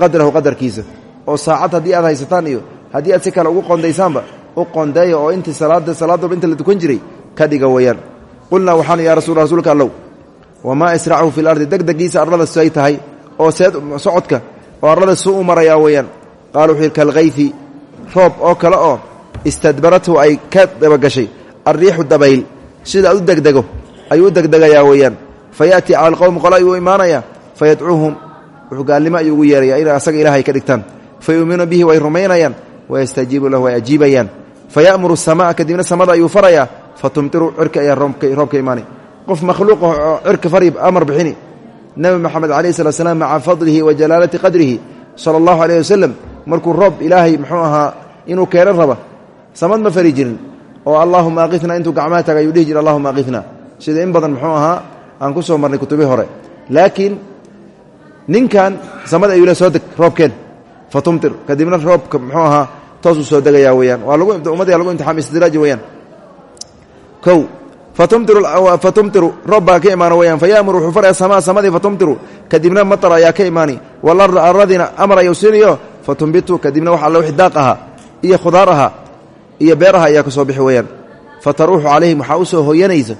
qadrahu qadarkiisa oo saacad haddii aad haysataan iyo haddii aad si kale ugu qondaysaanba u qondeeya oo intii salaada salaad inta la tukan jiray ka dhiga weeyaan qulnaa waxaan yaa rasul rasuulka allow wamaa israchu fi lardi degdegiisa arlada say tahay oo seed socodka oo arlada suu u marayaa weeyaan qaala wuxuu yidhi kalkayfi roob oo kale oo istadbarathu ay ka dabagashay alriixu dabayl sida u degdego ayuu u degdegayaa weeyaan fa ya'tii cala alqowmi qole ayuu imaanayaa fa gaalnimo ayuu ugu yeerayaa inay asaga ilahay ka dhigtaan. Fa yuuminuuna bihi way rumaynayaan wayastajiibu lahu way ajiibayaan. Fa ya'muru asamaa kadibna samada ayuu farayaa fa tumtiru cirka ayaa roobka imaanay qof makhluuq oo cirka fari amar bixini. Nebi moxamed calayhi salat slam maca fadlihi wa jalaalati qadrihi sala allahu aleyh wasalam markuu roob ilaahay muxuu ahaa inuu keeno raba samad ma fari jirin. Oo allaahuma aqifna intuu gacmaha taga ayuu dhihi jira allahuma aqifna sida in badan muxuu ahaa aan ku soo marnay kutubii hore. Laakiin ninkan samad ayuu soo deg roobkeen fa tumtir kadibna roobka muxuu ahaa toosuu soo degayaa weyaan waa ummadda lagu imtixaam istidraaji weyaan kow fatumtiru roob baa ka imaana weyaan fa yaamuru wuxuu faraya samaa samadii fatumtiru. Kadibna matar ayaa ka imaani. Walarda aradina amar ayuu siinayo. Fatumbitu kadibna wax alla wixi daaq iyo khudaar ahaa iyo beer aha ayaa ka soo bixi weyaan fataruuxu calayhim waxaa u soo hoyanaysa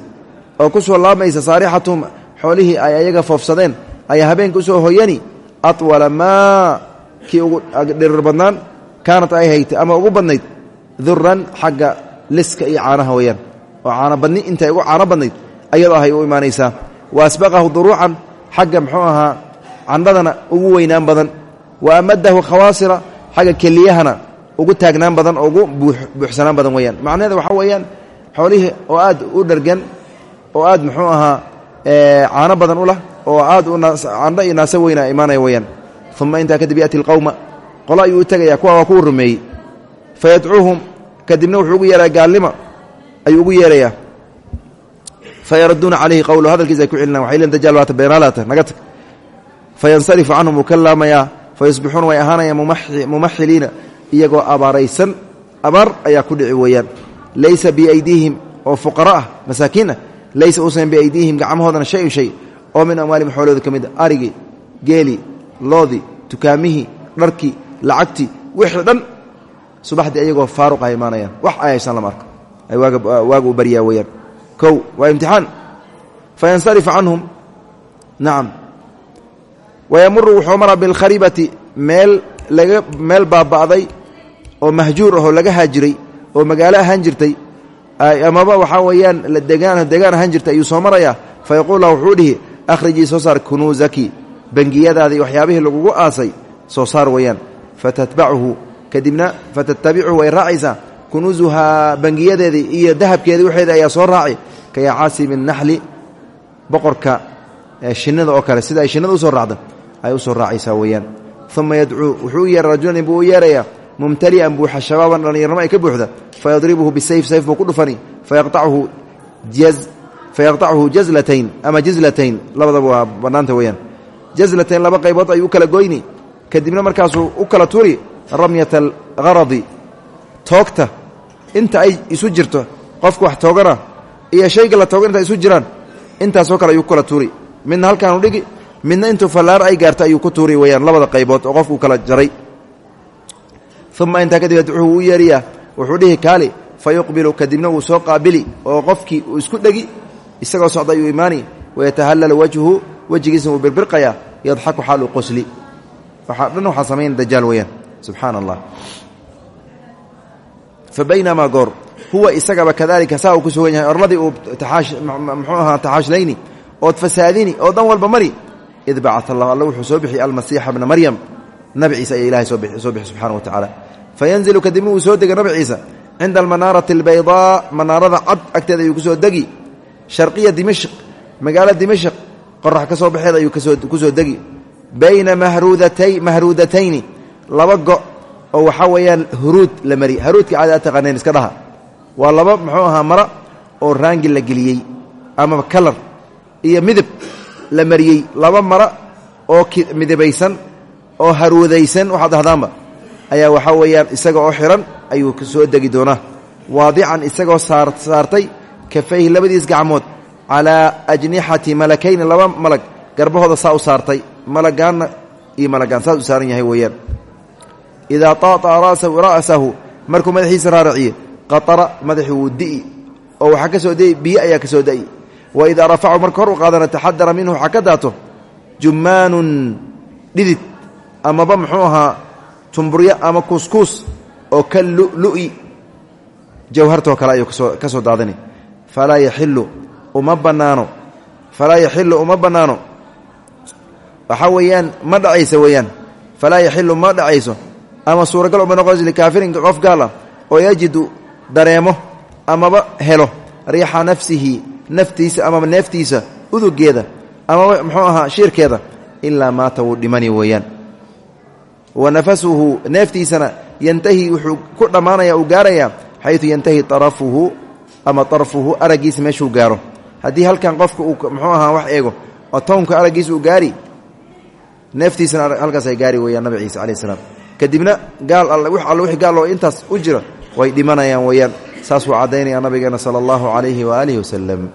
oo ku soo laamaysa saarixatuhum xoolihii ay ayaga foofsadeen ayaa habeenka u soo hoyani atwala maa kii ugu dhirir badnaan kaanat ay haytay ama ugu badnayd duran xagga liska iyo caanaha weyaan oo caano badni intay ugu caano badnayd ayadoo ahay u imaanaysaa wa asbaqahu duruucan xagga muxuu ahaa candhadana ugu weynaan badan. Wa amadahu khawaasira xagga keliyahana ugu taagnaan badan oo ugu buuxsanaan badan weyaan macnaheeda waxaa weeyaan xoolihii oo aad u dhargan oo aad muxuu ahaa caano badan u lah oo aad candho iyo naase weyna imaanaya weyaan uma intaa kadib yati alqowma qolo ayuu u kuwa waa kuwa rumeeyey. Fa yadcuuhum kadibna wuxuu ugu yeeraya gaalnima ayuu ugu yeerayaa. Fa yaraduuna calayhi qowlahu hadalkiisa ay ku celinaan waxay len dajaal waata beenaalaata naga tag. Fa yansarifu canhum wuu ka laamayaa fa yusbixuuna way ahaanayaan mumaxiliina iyagoo abaaraysan. Abaar ayaa ku dhici weeyaan. Laysa biaydiihim oo fuqara ah masaakiin ah laysa uusan biaydiihim gacmahoodana shayun shay oo min amwaalihim xoolooda ka mid a arigii geelii loodii tukaamihii dharkii lacagtii wixii dhan subaxdii ayagoo faaruq ah imaanayaan. Wax ay haysan lama arko. Ay waaga u baryaa weyaan kow waa imtixaan. Fayansarifu canhum. Nacam wayamuru wuxuu maraa bilkharibati meel laga meel baaba'day oo mahjuur ahoo laga haajiray oo magaalo ahaan jirtay. Amaba waxaa weeyaan degaan degaan ahaan jirtay ayuu soo marayaa. Fa yaquul wuxuu dhihi akhrijii soo saar kunuusaki bangiyadaadii waxyaabihii lagugu aasay soo saar weeyaan. Fatatbachu kadibna fatatabichu way raacaysaa. Kunuusuhaa bangiyadeedii iyo dahabkeedii waxeeda ayaa soo raaci. Ka yacaasimi naxli boqorka shinnida oo kale sida ay shinnada u soo raacda ay u soo raacaysaa weeyaan. Uma yadcuu wuxuu u yeeray rajulan buu u yeerayaa. Mumtali'an buuxa shabaaban dhallinyarnimo ay ka buuxda. Fayadribuhu bisayf sayf buu ku dhufani. Fayaqtachu jazlatayn ama jizlatayn labadaba waa bannaanta weeyaan jazlatayn laba qaybood ayuu u kala goyni kadibna markaasuu u kala turi ramyata algharadi toogta inta ay isu jirto qofka wax toogana iyo shayga la toogan inta isu jiraan intaasoo kale ayuu ku kala tuuri midna halkaanu dhigi midna intuu fallaar ay gaarto ayuu ku tuuri weyaan labada qaybood oo qofkuu kala jaray uma intaa kadib adcuuhu u yeeriyaa wuxuu dhihi kaali fa yuqbilu kadibna wuu soo qaabili oo qofkii isku dhegi isagoo socda ayuu imaani wayatahallalu wajhuhu wejigiisna wuu birbirqayaa yadxaku xaalu qosli waxaa dhan waxaa samayn dajaal weyaan subxaana allah fa baynamaa goor huwa isagaba kadalika saa uu ku sugan yahay orladii uu muxuu ahaa taxaashlayni ood fasaadini oo dan walba mari. Id bacaa allah alla wuxuu soo bixiyey almasiixa bna maryam. Nabi ciise ayaa ilahay soo bixi subxana wa tacaala fayanzilu kadibna wuu soo dega nabi ciise cinda almanaarati albaydaa manaarada cad agteeda ayuu ku degi sharqiya dimashq magaalo dimashq qorax ka soo baxeed ayuu ku soo degi. Bayna mahruudatayni laba go oo waxaa weeyaan huruud la mari. Haruudka caadi aad taqaaneen iska dhaha. Waa laba muxuu ahaa mara oo raangi la geliyey ama kalar iyo midab la mariyey. Laba mara oo midabaysan oo haruudaysan waxaad dhahdaanba ayaa waxaa weeyaan isaga oo xihan ayuu soo degi doonaa. Waadican isagoo saartay kafayhi labadiis gacmood calaa ajnixati malakayni laba malag garbahooda saa u saartay malagaanna iyo malagaan saas u saaran yahay weeyaan. Idaa taata'a ra'sahu markuu madaxiisa raaraciye qatara madaxii wuu di'i oo waxaa ka soo da'i biyo ayaa ka soo da'i wa idaa rafacu marka hor u qaadana taxadara minhu waxaa ka daato jummaanun dhidid amaba muxuu ahaa tumburyo ama kuuskuus oo ka lu'i jawhartoo kale ayuu ka soo daadani falaa yaxilu uma bannaano falaa yaxilu uma bannaano waxaa weeyaan ma dhacayso weeyaan falaa yaxilu ma dhacayso ama suuragal uma noqonayso likaafirin qof gaal ah oo yajidu dareemo amaba helo riixa nafsihi naftiisa amaba neeftiisa udugeeda amaba muxuu ahaa shiirkeeda ilaa maata wuu dhimani weeyaan wa nafasuhu neeftiisana yantahi wuxuu ku dhammaanaya uu gaarayaa xayu yantahi arafuhu ama arfuhu araggiisa meeshuu gaaro. Haddii halkan qofka uu muxuu ahaa wax eego oo townka araggiisa uu gaari neeftiisana halkaas ay gaari weeyaan nabi ciise alayh salaam. Kadibna gaal all all wixii gaal oo intaas u jira way dhimanayaan weeyaan. Saasuu caddaynaya nabigeena sala allahu calayhi waaalihi wasalam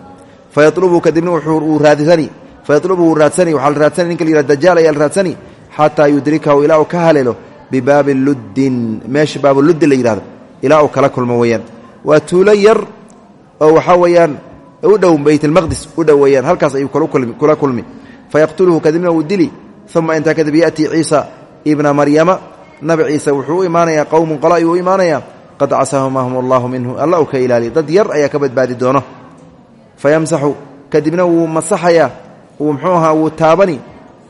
fayalubuu kadibna uu raadsani fayalubuu wuu raadsani waxaa la ninka la yihah ayaa la raadsani xataa yudrikahu ilaa ka haleelo bibaabi luddin meesha la yidhahdo ilaa uu kala kulmo weeyaan. Waa tuulo oo waxaa weeyaan u dhow baytalmaqdis u dhow weeyaan halkaas ayuu kula kulmi fayaqtuluhu kadibna wuu dili uma intaa kadib yaأtii ciisa ibna maryama. Nabi ciise wuxuu u imaanayaa qowmun qolo ayuu u imaanayaa qad casaahumahum allahu minhu. Alla u ka ilaaliya dad yar ayaa ka badbaadi doono. Fayamsaxu kadibna wuu masaxayaa uu mxuu ahaa wuu taabani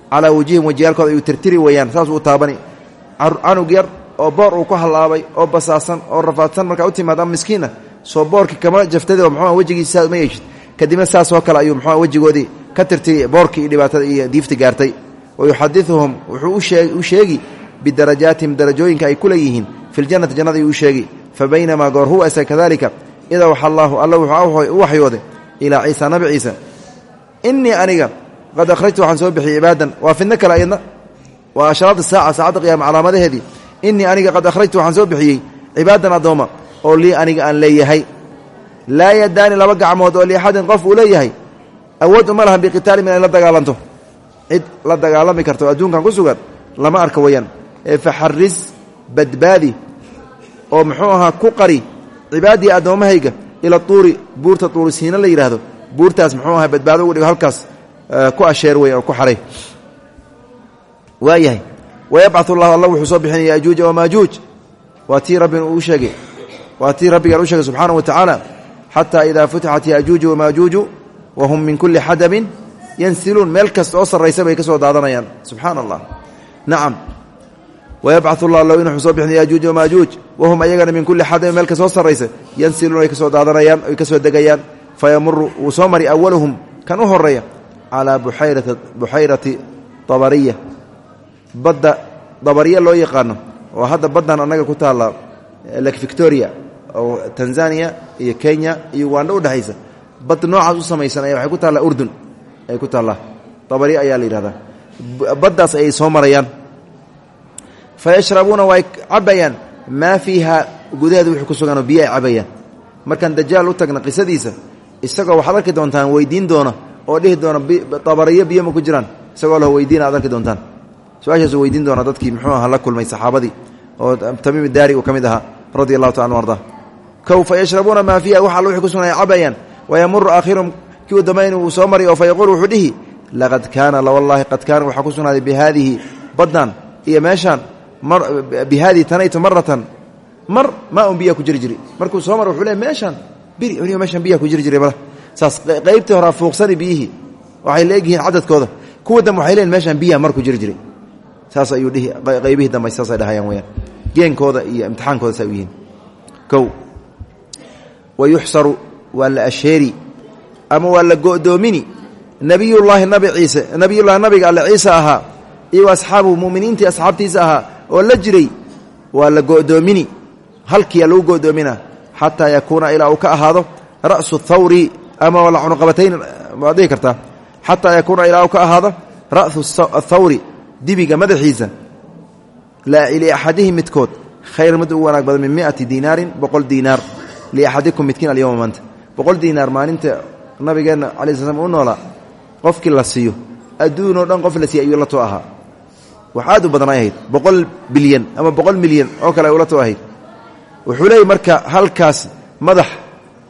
calaa wajihim wajiyaalkooda ayuu tirtiri weeyaan saasuu u taabani. Canug yar oo boor uu ku hallaabay oo basaasan oo rafaadsan markaa u timaad ama soo boorkii kama jaftadi oo mxuua wejigiisa uma yeeshid. Kadibna saasoo kale ayuu mxua wejigoodii ka tirtiri boorkii iyo dhibaatada iyo diifta gaartay. Wayuxadiuhum wuxuu u sheegi bidarajaatihim darajooyinka ay ku leeyihiin. Fi ljannati jannada ayuu u sheegi fa baynamaa goor huwa isa kadalika idaa waxa allaahu alla wuxuu u waxyooday ilaa ciisa nabi ciisa. Innii aniga qad akhrajtu waxaan soo bixiyey cibaadan waa fidno kale ayadna? Waa ashraad saaca saacadda qiyaama calaamadaheedii innii aniga qad akhrajtu waxaan soo bixiyey cibaadan addoomma oo lii aniga aan leeyahay. Laa yadaani laba gacmood oo liaxadin qof uu leeyahay awood uma lahan biqitaalin inay la dagaalanto. Cid la dagaalami karta oo adduunkan ku sugan lama arka weyaan ee faxaris badbaadi oo muxuu ahaa ku qari cibaadii addoommahayga ila tuuri buurta tuurisiina la yidhaahdo buurtaas muxuu ahaa badbaado ugu dhigo halkaas ku asheer weyan oo ku xaray. Waayahay wayabcaثu llahu alla wuxuu soo bixinaya yajuuja wamaajuuj waa tii rabbina uu sheegay waa tii rabbigan u sheegay subxaanaه wa tacaala xataa idaa futixat yajuuju wamaajuuju wahum min kuli xadabin yansiluun meel kasta oo sarraysa bay ka soo daadanayaan subxaana allah nacam wayabcaث llah low inuu soo bixin yajuuj wamaajuuj wahum ayagana min kuli xadabin meel ka soo sarraysa yansiluun ay ka soo daadanayaan ay ka soo degayaan fayamuru wuu soo mari awaluhum kan u horreeya calaa buxayrati dabariya badda dabariya loo yaqaano oo hadda baddan annaga ku taalla lake oo tanzania iyo kenya iyo uganda udhexaysa bad noocaas u samaysan aya waxay ku taallaa urdun ay ku taallaa. Dabari ayaa la yidhahdaa baddaas soo marayaan. Fa yashrabuuna way cabayaan maa fiiha gudaheeda wixii ku suganoo biyo ay cabayaan markaan u tagna qisadiisa isagoo waxaad arki doontaan weydiin doona oo dhihi doona dabariyo biyo ma ku jiraan. Isagoo lah weydiina ad arki doontaan. Su'aashaasu weydiin doona dadkii muxuu aha la kulmay saxaabadii oo tamiim daari uu ka mid ahaa radi allahu taala anu arda kow fa yashrabuuna maa fiiha wax alla wixii ku sugan ay cabayaan wayamuru aakhirum kii u dambayn uu soo mari oo fa yaquul wuxuu dhihi laqad kaana lawallaahi qad kaana waxaa ku sugnaaday bihaadihi baddan iyo meeshaan bihaadihi tanaytu maratan mar maa un biyaa ku jiri jiri markuu soo mar wuxuu le meeshaan biri meeshaan biyaha ku jiri jiray mala saas qaybtii horaa fuuqsani biyihii waxay leegyihiin cadadkooda. Kuwa dambe waxay leeyihiin meeshaan biyaha mar ku wa yuxsaru waa la asheeri ama waa la go'doomini nabiyullaahi nabi ciise nabiyullahi nabiga alle ciise ahaa iyo asxaabuhu muminiintii asxaabtiisa ahaa oo la jiray waa la go'doomini halkiyaa lagu go'doomina xataa yakuuna ilaa uu ka ahaado ra'su thawri ama waa la cunuqabatayn waad dhihi kartaa xataa yakuuna ilaa uu ka ahaado ra'su athawri dibiga madaxiisa liaxadihi midkood khayr mid u wanaag badan min miati diinaarin boqol diinaar liaxadikum midkiin alyowma maanta boqol diinaar maalinta nabigeenna cala sl slam u noolaa qofkii la siiyo adduunoo dhan qof la siiya ayuu la too ahaa wax aad u boqol bilyan ama boqol milyan oo kale ay ula too ahayd wuxuu leeyay marka halkaas madax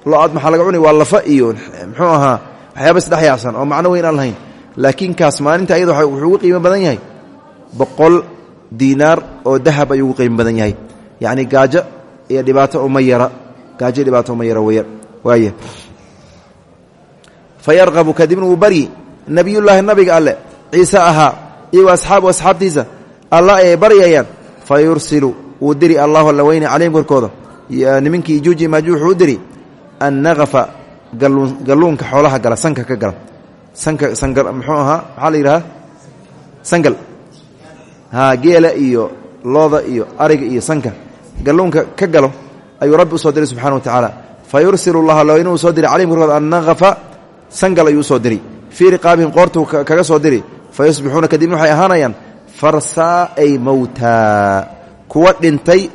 lo'aad maxaa laga cunay waa lafa iyo muxuu ahaa waxyaaba isdhex yaacsan oo macno weyn aan lahayn laakiin kaas maalinta ayada wuxuu qiimo badan yahay boqol diinaar oo dahab ayuu qiimo badan yahay yacni gaajo iyo dhibaato uma yara gaajo dhibaato uma yara weya waaya fa yarqabu kadibna wuu baryi nebiyullaahi nabiga alle ciise ahaa iyo asxaabu asxaabtiisa alla ay baryayaan fa yursilu wuu diri allahu alla weyne calayhim korkooda nimankii juuji maajuj wuxuu u diri annaqafa galluunka xoolaha gala sanka ka gala. Sanka sangal muxuu ahaa maxaa la yidhahaa sangal. Haa geela iyo looda iyo ariga iyo sanka galluunka ka galo ayuu rabbi u soo diray subxana wa tacaala. Fa yursilu llah alla weyne uu soo diri calayhim korkooda annaqafa sangal ayuu u soo diri fii riqaabihim qoortuu kaga soo diri fa yusbixuuna kadibna waxay ahaanayaan farsaa ay mowtaa kuwa dhintay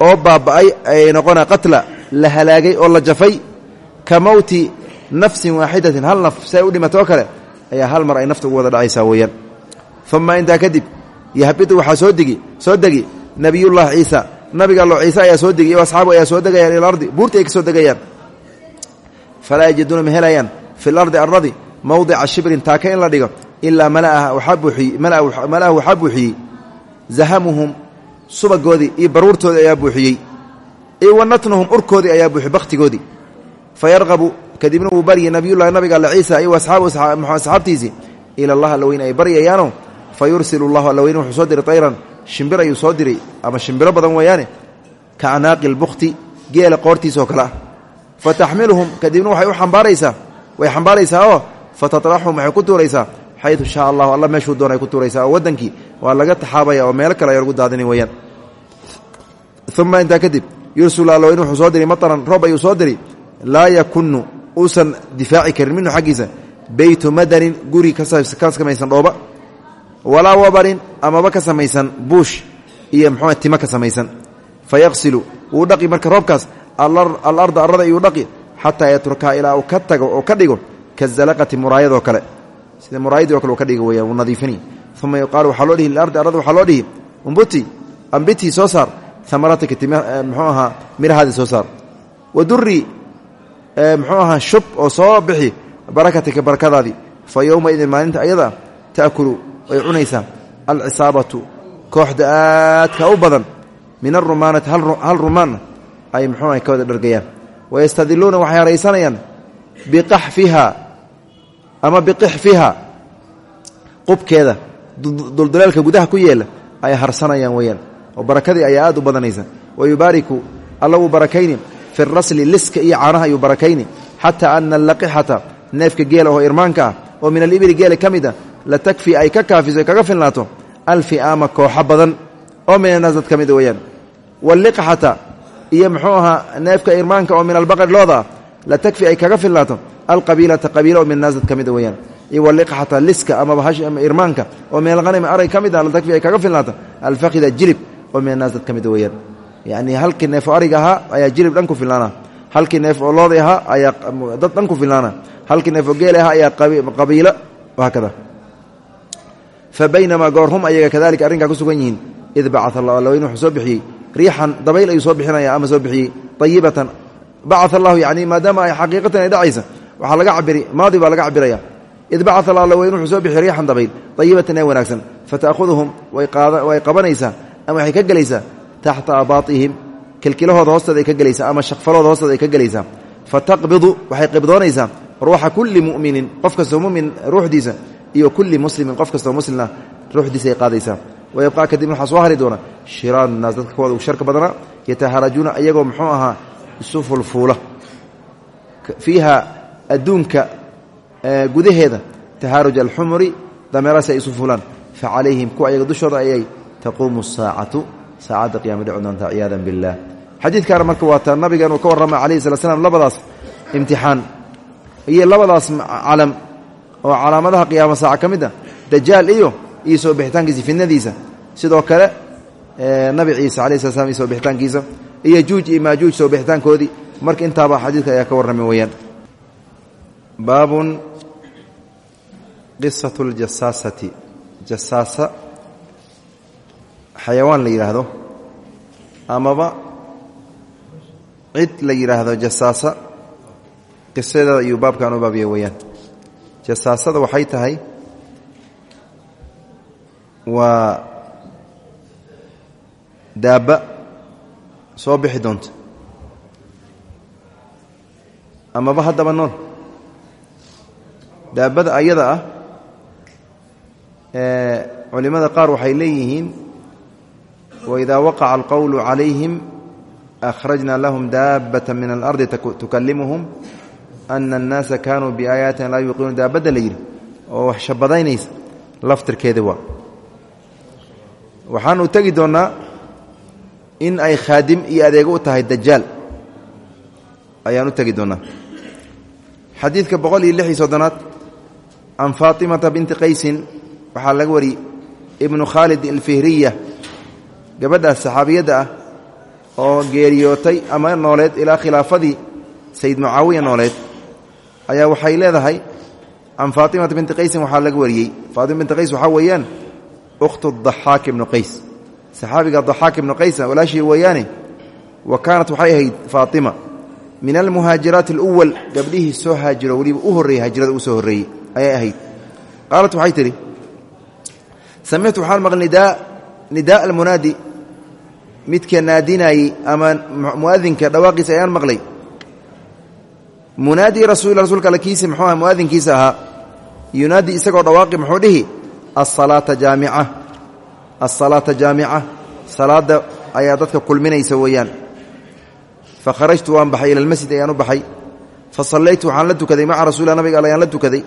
oo baaba'ay ay noqona qatla la halaagay oo la jafay ka mowti nafsin waaxidatin hal naf si ay u dhimatoo kale ayaa hal mar ay nafta ugu wada dhacaysaa weeyaan. Uma intaa kadib yahbitu waxaa soo degi soo degi nebiyullahi ciisa nabiga allo ciise ayaa soo degi iyo asxaabu ayaa soo degayaan ila ardi buurta ay ka soo degayaan. Falaa yajiduuna ma helayaan fi lardi arladi mowdica shibrin taaka in la dhigo ilaa malaahu waxaa buuxiyey zahamuhum subagoodii iyo baruurtoodii ayaa buuxiyey iyo wanatnuhum urkoodii ayaa buuxiyey bakhtigoodii. Fa yarqabu kadibna wuu baryi nabiyullahi nabiga alle ciisa iyo asxaabu asxaabtiisii ila allah alla weyne ay baryayaano fa yursilu llahu alla weyne wuxuu soo diray tayran shimbir ayuu soo diray ama shimbiro badan weeyaane ka anaaqi lbukhti geela qoortiisoo kale ah. Fa taxmiluhum kadibna waxay u ambaaraysaa way xambaaraysaa oo fa tatraxhum waxay ku tuuraysaa xayu shaa allahu alla meeshuu doona ay ku tuuraysaa oo waddankii waa laga taxaabaya oo meelo kale ay lagu daadini weyaan uma intaa kadib yursul weyne wuxuu soo diray mataran roob ayuu soo diray laa yakunu uusan difaaci karin minhu xaggiisa beytu madanin guri ka samaysan dhooba walaa wabarin amaba ka samaysan buush iyo mxuu tima ka samaysan. Fa yaqsilu wuu dhaqi marka roobkaas alarda arada iyuu dhaqi xataa yatrukaa ilaa uu ka tago oo ka dhigo kazalaqati muraayadoo kale. Sida muraayadii o kale uu ka dhigo weyaan wuu nadiifini. Uma yuqaalu waxaa loo dhihi lilardi arada waxaa loo dhihi? Umbuti ambitii soo saar amaratika mxuu ahaa mirahaadii shub oo soo bixi barakatika barakadaadii fa yowmaidin maalinta ayada taakulu way cunaysaa alcisaabatu kooxda aadka u badan min arumaanati hal rumaanna ay mxuuaha ka wada dhargayaan. Wayastadiluuna waxay haraysanayaan biqaxfiha ama biqixfiha qubkeeda dulduleelka gudaha ku yeela ay harsanayaan weyaan oo barakadii ayaa aad u badanaysa wayubaariku alla wuu barakayni fi rasli liska iyo caanaha ayuu barakayni xataa ana allaqixata neefka geela oo irmaanka ah oo min alibili geela ka mid a la takfi ay ka kaafiso kaga filnaato alfi'aama kooxo badan. Oo min annaas dad ka mida weyaan walliqxata iyo muxuu ahaa neefka irmaanka oo min albaqari looda ah la takfi ay kaga filnaato alqabiilata qabiila oo min dad ka mida weyaan iyo waliqxata liska amaba irmaanka oo min alhanami arag ka mid ah ay kaga filnaato alfakida jilib oo min dad ka mida weyaan yacnii halkii neef oo ayaa jilib dhan ku filnaana. Halkii neef oo ayaa dad dhan ku filnaana. Halkii neef oo geeli ahaa ayaa haakada fa baynamaa goor hum ayaga kadalika arrinkaa ku sugan yihiin id bacaa allah alla weyn wuxuu soo bixiyey riixan dabayl ayuu soo bixinaya ama soo bixiyey ayibatan bacaa allahu yani maadaama ay xaqiiqatan ay dhacaysa waxaa laga cabiri maadi baa laga cabiraya id bacaa allah alla weyn wuxuu soo bixiyey riixan dabayl ayibatan ee wanaagsan fata'huduhum way qabanaysaa ama waxay ka gelaysaa taxta abaatihim kilkilahooda hoosteeda ay ka gelaysaa ama shaqfalooda hoosteeda ay ka gelaysaa iyo kulli muslimin qof kastoo muslimna ruuxdiisa ay qaadaysaa. Wayabqa kadibna waxaa soo hari doona shiraaru naas dadka kuwooda sharka badnaa yataharajuuna iyagoo muxuu ahaa isu fulfuula fiiha adduunka gudaheeda tahaaruj alxumri dameeraasi ay isu fuulaan. Fa calayhim kuwa ayaga dushooda ayay taquumu asaacatu saacadda qiyama dhici doonta ciyaada biاllah xadiidkaana marka waa taa nabigan uu ka warrama alayhi sala slam labadaas imtixaan iyo labadaas calam oo calaamadaha qiyaama saaca ka mid a dajaal iyo iyo soo bixitaankiisa fidnadiisa sidoo kale nabi ciise alayh sala slam iyo soo bixitaankiisa iyo juuj iyo maajuuj soo bixitaankoodii. Marka intaaba xadiidka ayaa ka warramay weeyaan. Baabun qisatu ljasaasati jasaasa xayawaan la yidhaahdo amaba cid la yidhaahdo jasaasa. Qisadeeda ayuu baabkan u baabiya weeyaan jasaasada waxay tahay waa daabba soo bixi doonta. Amaba haddaba nool. Daabada ayada ah culimada qaar waxay leeyihiin waidaa waqaca alqowlu calayhim akhrajna lahum daabata min alardi tukalimuhum ana annaasa kaanuu biaayaatina laa yuqinuun daabadda la yidhi oo wax shabadaynaysa laftirkeeda waa. Waxaanu tegi doonnaa in ay khaadim iyo adeego u tahay dajaal. Ayaan u tegi doonnaa. Xadiidka boqol iyo lix iyo soddonaad can faatimata binti qaysin waxaa laga wariyey ibnu khaalid alfihriya gabadhaas saxaabiyadda ah oo geeriyootay ama nooleed ilaa khilaafadii sayid mucaawiya nooleed ayaa waxay leedahay can faatimata binti qaysin waxaa laga wariyey. Faatima binti qays waxaa weeyaan ukhtu daxaak ibnu qays. Saxaabiga daxaak ibnu qaysa walaashii weeyaane wa kaanat waxay ahayd faatima min almuhaajiraati aluwal gabdhihii soo haajiro weliba u horreeyey haajirada uu soo horreeyey ayay ahayd. Qaalat waxay tidhi samictu waxaan maql nidaa almunaadi. Midka naadinaayey ama muadinka dhawaaqiisa ayaan maqlay munaadi rasul rasuulka alle kiisa muxuu aha muadinkiisa ahaa. Yunaadi isagoo dhawaaqi muxuu dhihi asalaata jaamica. Asalaata jaamica. Salaadda ayaa dadka kulminaysa weeyaan. Fa kharajtu waan baxay ila almasjid ayaan u baxay. Fa sallaytu waxaan la tukaday maca rasuulilah nabiga alle ayaan la tukaday.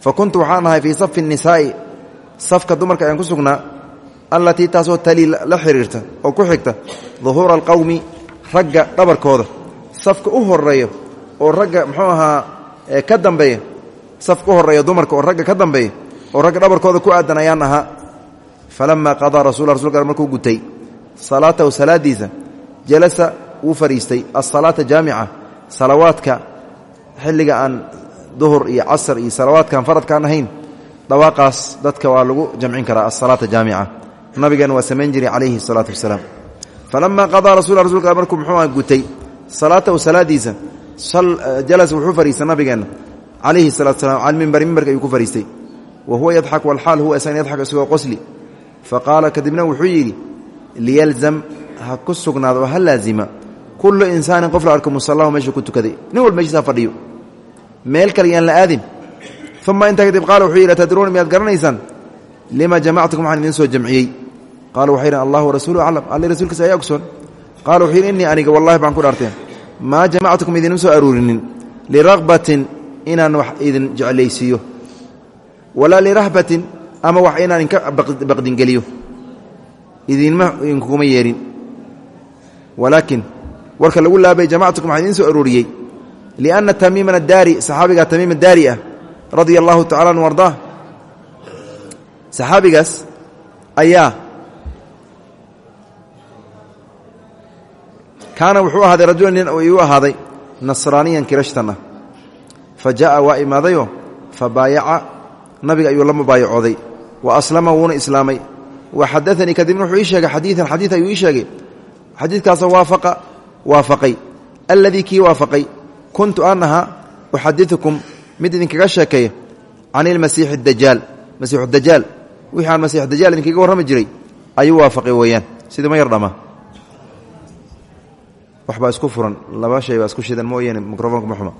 Fa kuntu waxaan ahay fii safi الnisaa'i safka dumarka ayaan ku sugnaa allatii taasoo talii la xiriirta oo ku xigta duhuura alqowmi ragga dhabarkooda. Safka u horeeyo oo ragga muxuu ahaa ka dambeeya safka u horreeya dumarka oo ragga ka dambeeya oo ragga dhabarkooda ku aadan ayaan ahaa falamaa qadaa rasul rasulka markuu gutay salaatahu salaadiisa jalasa wuu fadhiistay asalaata jaamica salawaadka xilliga aan duhur iyo casar iyo salawaadkaan faradkaan ahayn dhawaaqaas dadka waa lagu jamcin karaa asalaata jaamica. Nabigeena waa samayn jiray calayhi salaatu wasalaam. Falamaa qadaa rasul rasulka markuu muxuu ah gutay salaatahu salaadiisa jalasa wuxuu fadhiistay nabigeenna calayhi salatu salam cala mimbari mimbarka ayuu ku fadhiistay wa huwa yadxak walxaal huwa isagana yadxak isagoo qosli. Fa qaala kadibna wuxuu yidhi liyalzam ha ku sugnaado oo ha laazima. Kullu insaanin qof la arko musallahu meeshuu ku tukaday nin walba meeshiisa ha fadhiyo. Meel kale yaan la aadin. Uma intaa kadib qaala wuxuu yidhi atadruuna miyaad garanaysaan? Lima jamactukum? Waxaan idin soo jamciyey. Qaala waxay yidhi allah warasuulu aclam. Alle rasuulkiisa baan ku maa jamactukum idinma soo aruurinin liraqbatin inaan wax idin jeclaysiiyo walaa lirahbatin ama wax inaan inka baqdingeliyo. Idinma inkuguma yeedhin walaakin warka lagu laabay jamactukum waxaan idin soo aruuriyey lianna tamiiman addaari saxaabiga tamiim addaari ah radia allahu tacala an ardaa kaana wuxuu ahaaday rajulan nin iuu ahaaday nasraaniyan kirashtan ah fa ja'a waa imaadayoo fa baayaca nabiga ayuu la mubaayacooday wa aslama wuuna islaamay. Wa xadaanii kadibna wuxuu ii sheegay xadiian xadiid ayuu ii sheegay. Xadiidkaasoo waafaqa waafaqay. Alladii kii waafaqay kuntu aan ahaa uxadiukum mid idinkaga sheekeeya can ilmasiixi اdajaal masiixu dajaal wixii aan dajaal idinkaga warrami jiray ayuu waafaqay weeyaan. Sidii dhama wax baa isku furan laba shay baa isku shidan mooyaane microfonka ma xuma.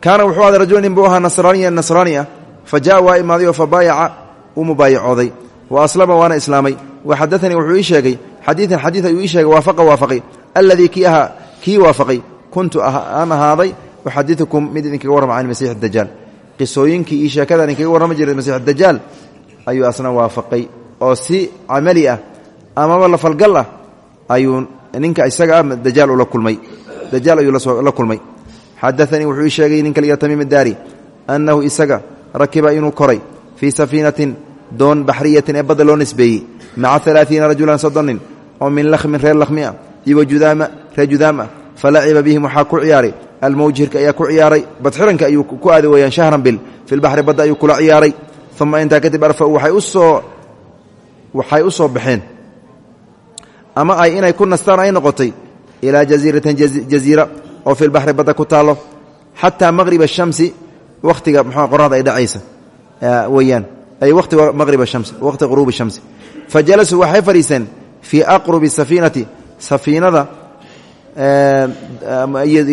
Kaana wuxuu ahday rajula buu ahaa nasraaniya nasraani ah fa ja'a waa imaaday oo fa mubaayacooday wa aslama waana islaamay. Wa xadaanii wuxuu ii sheegay xadiian xadiid ayuu ii sheegay waafaqa waafaqay alladii kii ahaa kii waafaqay kuntu aan ahaaday uxadiukum mid idinkaga warrama can masiix dajaal qisooyinkii iyo sheekadaan idinkaga warrami masiix dajaal ayuu asna waafaqay oo si camali ah amaba la falgal ah ayuu ninka isaga ah dajaal ula kulmay. Dajaal ayuu la kulmay. Xadaanii wuxuu sheegay ninka liya tamiim daari annahu isaga rakiba inuu koray fii safiinatin doon baxriyatin ee badda loo nisbeeyey maca alaaiina rajulan soddon nin oo min lakhmin reer lakhmi ah iyo wajudaama reer judaam ah falaciba bihim waxaa ku ciyaaray. Almawjirka ayaa ku ciyaaray badxiranka ayuu ku aaday weyaan shahran bil filbaxri badda ayuu kula ciyaaray uma intaa kadib arfau waxay u soo baxeen ama ay inay ku nastaan ay noqotay ilaa jasiiratin jaziira oo fi lbaxri badda ku taallo. Xataa maqrib ashamsi wakhtiga mxua qoraxda ay dhacaysa. Weyaan ay waqti maqrib ashamsi waqti quruubi shamsi. Fa jalasuu waxay fadhiisteen fii aqrubi safiinati safiinada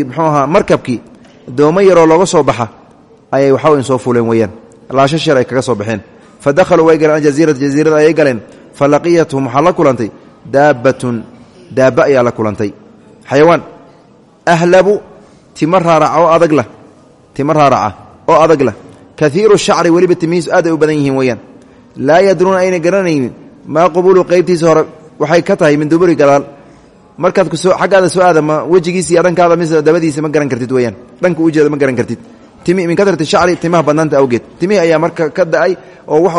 mxuu ahaa markabkii doomo yaroo looga soo baxa ayay waxaweyn soo fuuleen weyaan yar ay kaga soo baxeen. Fa way galeen aljaziirata jaziirada ayay galeen. Fa laqiyathum la kulantay daabbatun daabba ayaa la kulantay. Xayawaan ahlabu tima raaraca oo adag lah tima raaraca oo adag lah. Kaiiru shacri weliba timihiisu aad ay u badan yihiin weyaan laa yadruuna ayna garanaynin maa qubulu qaybtiisa hore waxay ka tahay min duburi gadaal. Markaad xaggaada soo aada ma wejigiisi dhankaada mise dabadiisa ma garan kartid weyaan dhanka ujeeda ma garan kartid. Min katrati shacri timaha badnaanta awgeed. Timihii ayaa marka ka da'ay oo wax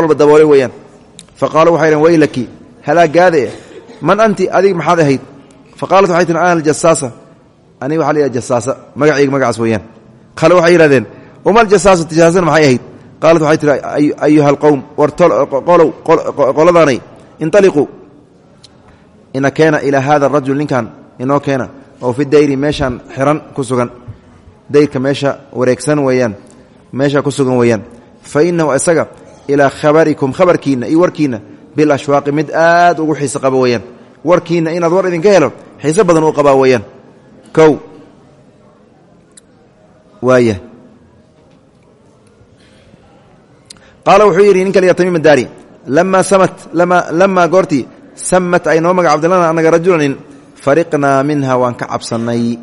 man anti adig maxaad ahayd? Fa qaalat waxay tii ana aljasaasa aniga waxa la jasaasa magacayga magacaas weyaan qale waxay yidhahdeen uma aljasaasatu jasaasana maxay ahayd? Qaalat waxay tihi ayuha alqowm war qolow qoladaanay intaliquu ina keena ilaa hada arajul ninkan inoo keena oo fi dayri meeshaan xiran ku sugan dayrka meesha wareegsan weeyaan meesha ku sugan weeyaan. Fa inahu isaga ilaa khabarikum khabarkiinna iyo warkiinna mid aad ugu xiise qaba weeyaan warkiinna inaad war idinka helo xiise badan uu qabaa weeyaan. Kow. Waaya qaala wuxuu yidhi ninka tamiim daari lamaa samat lamaa goortii samat ay noo magacabdilana annaga rajulanin fariqnaa minha waan ka cabsannay.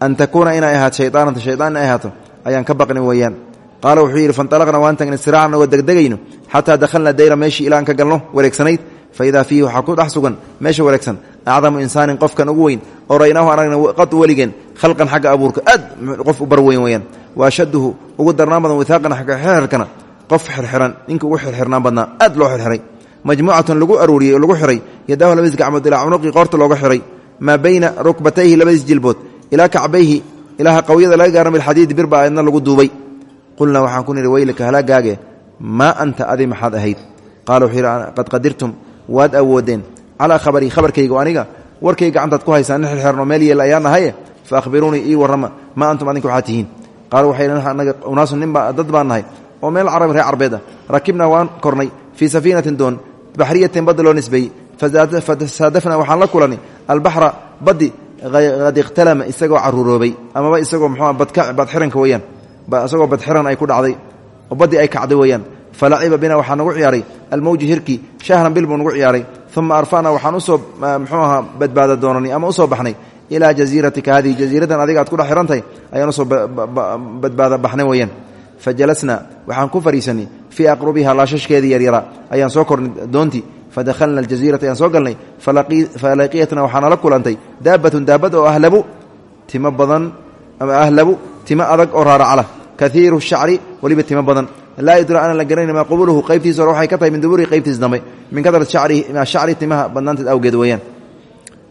An takuuna inay ahaato shaydaanata shaydaan inay ahaato ayaan ka baqni weeyaan. Qaala wuxuu yidhi fanalaqna waan tagnay siraacan oo degdegayno xataa dakhalna dayra meeshii ilaan ka galno wareegsanayd fa idaa fiihi waxaa ku dhex sugan meesha wareegsan acdamu insaanin qofkan ugu weyn oo raynaahu aragna qad weligeen khalqan xagga abuurka aad qof u bar weyn weyaan wa ashaduhu ugu darnaan badan wihaaqan xagga xirxirkana qof xirxiran ninka ugu xirxirnaan badnaa aad loo xirxiray majmuucatan lagu aruuriyey oo lagu xiray yadahu labadiis gacmood ilaa cunuqii qoorta looga xiray maa bayna rukbatayhi labadiis jilbood ilaa kacbayhi ilaaha qawyada laga gaara bilxadiidi birba aydna lagu duubay qulnaa waxaan ku nidhi weylaka halaagaage maa anta adi maxaad ahayd qaala wuxuu waad awoodeen. Calaa khabarii khabarkayga aniga warkay gacantaad ku haysaan xirxirno meel yeel ayaan ahaye fa akhbiruunii ii warrama maa antum adinka waxaad tihiin qaala waxay anaga unaasun ninbaa dad baan nahay. Oo meel carabi reer carbeed ah waan kornay fii safiinatin doon baxriyatin badda loo nisbeeyey fasaadafnaa waxaan la kulanay albaxra baddi qad ikhtalama isagoo caruuroobay amaba isagoo mxua badxiranka weyaan isagoo badxiran ay ku dhacday oo baddii ay kacday weeyaan falaciba bina waxaa nagu ciyaaray almawji hirki shahran bil buu nagu ciyaaray uma arfa'na waxaan u soo mxuu ahaa badbaada doonanay ama u soo baxnay. Ilaa jasiiratika hadihi jasiiradan adiga aad ku dhex xirantahay ayaan u soo badbaada baxnay weeyaan. Fa jalasnaa waxaan ku fadhiisanay fii aqrubiha laashashkeedii yaryara ayaan soo kornay doontii fadakhalna aljaziirata ayaan soo galnay. Falaqiyatna waxaana la kulantay. Daabbatun daabad oo ahlabu timo badan ama ahlabu timo adag oo raaracala kaiiru shacri weliba timo badan laa yudra aanan la garanayn maa qubuluhu qaybtiisa hore waxay ka tahay min duburihi qaybtiis dambe. Min kadrat shacri timaha badnaanteed awgeed weeyaan.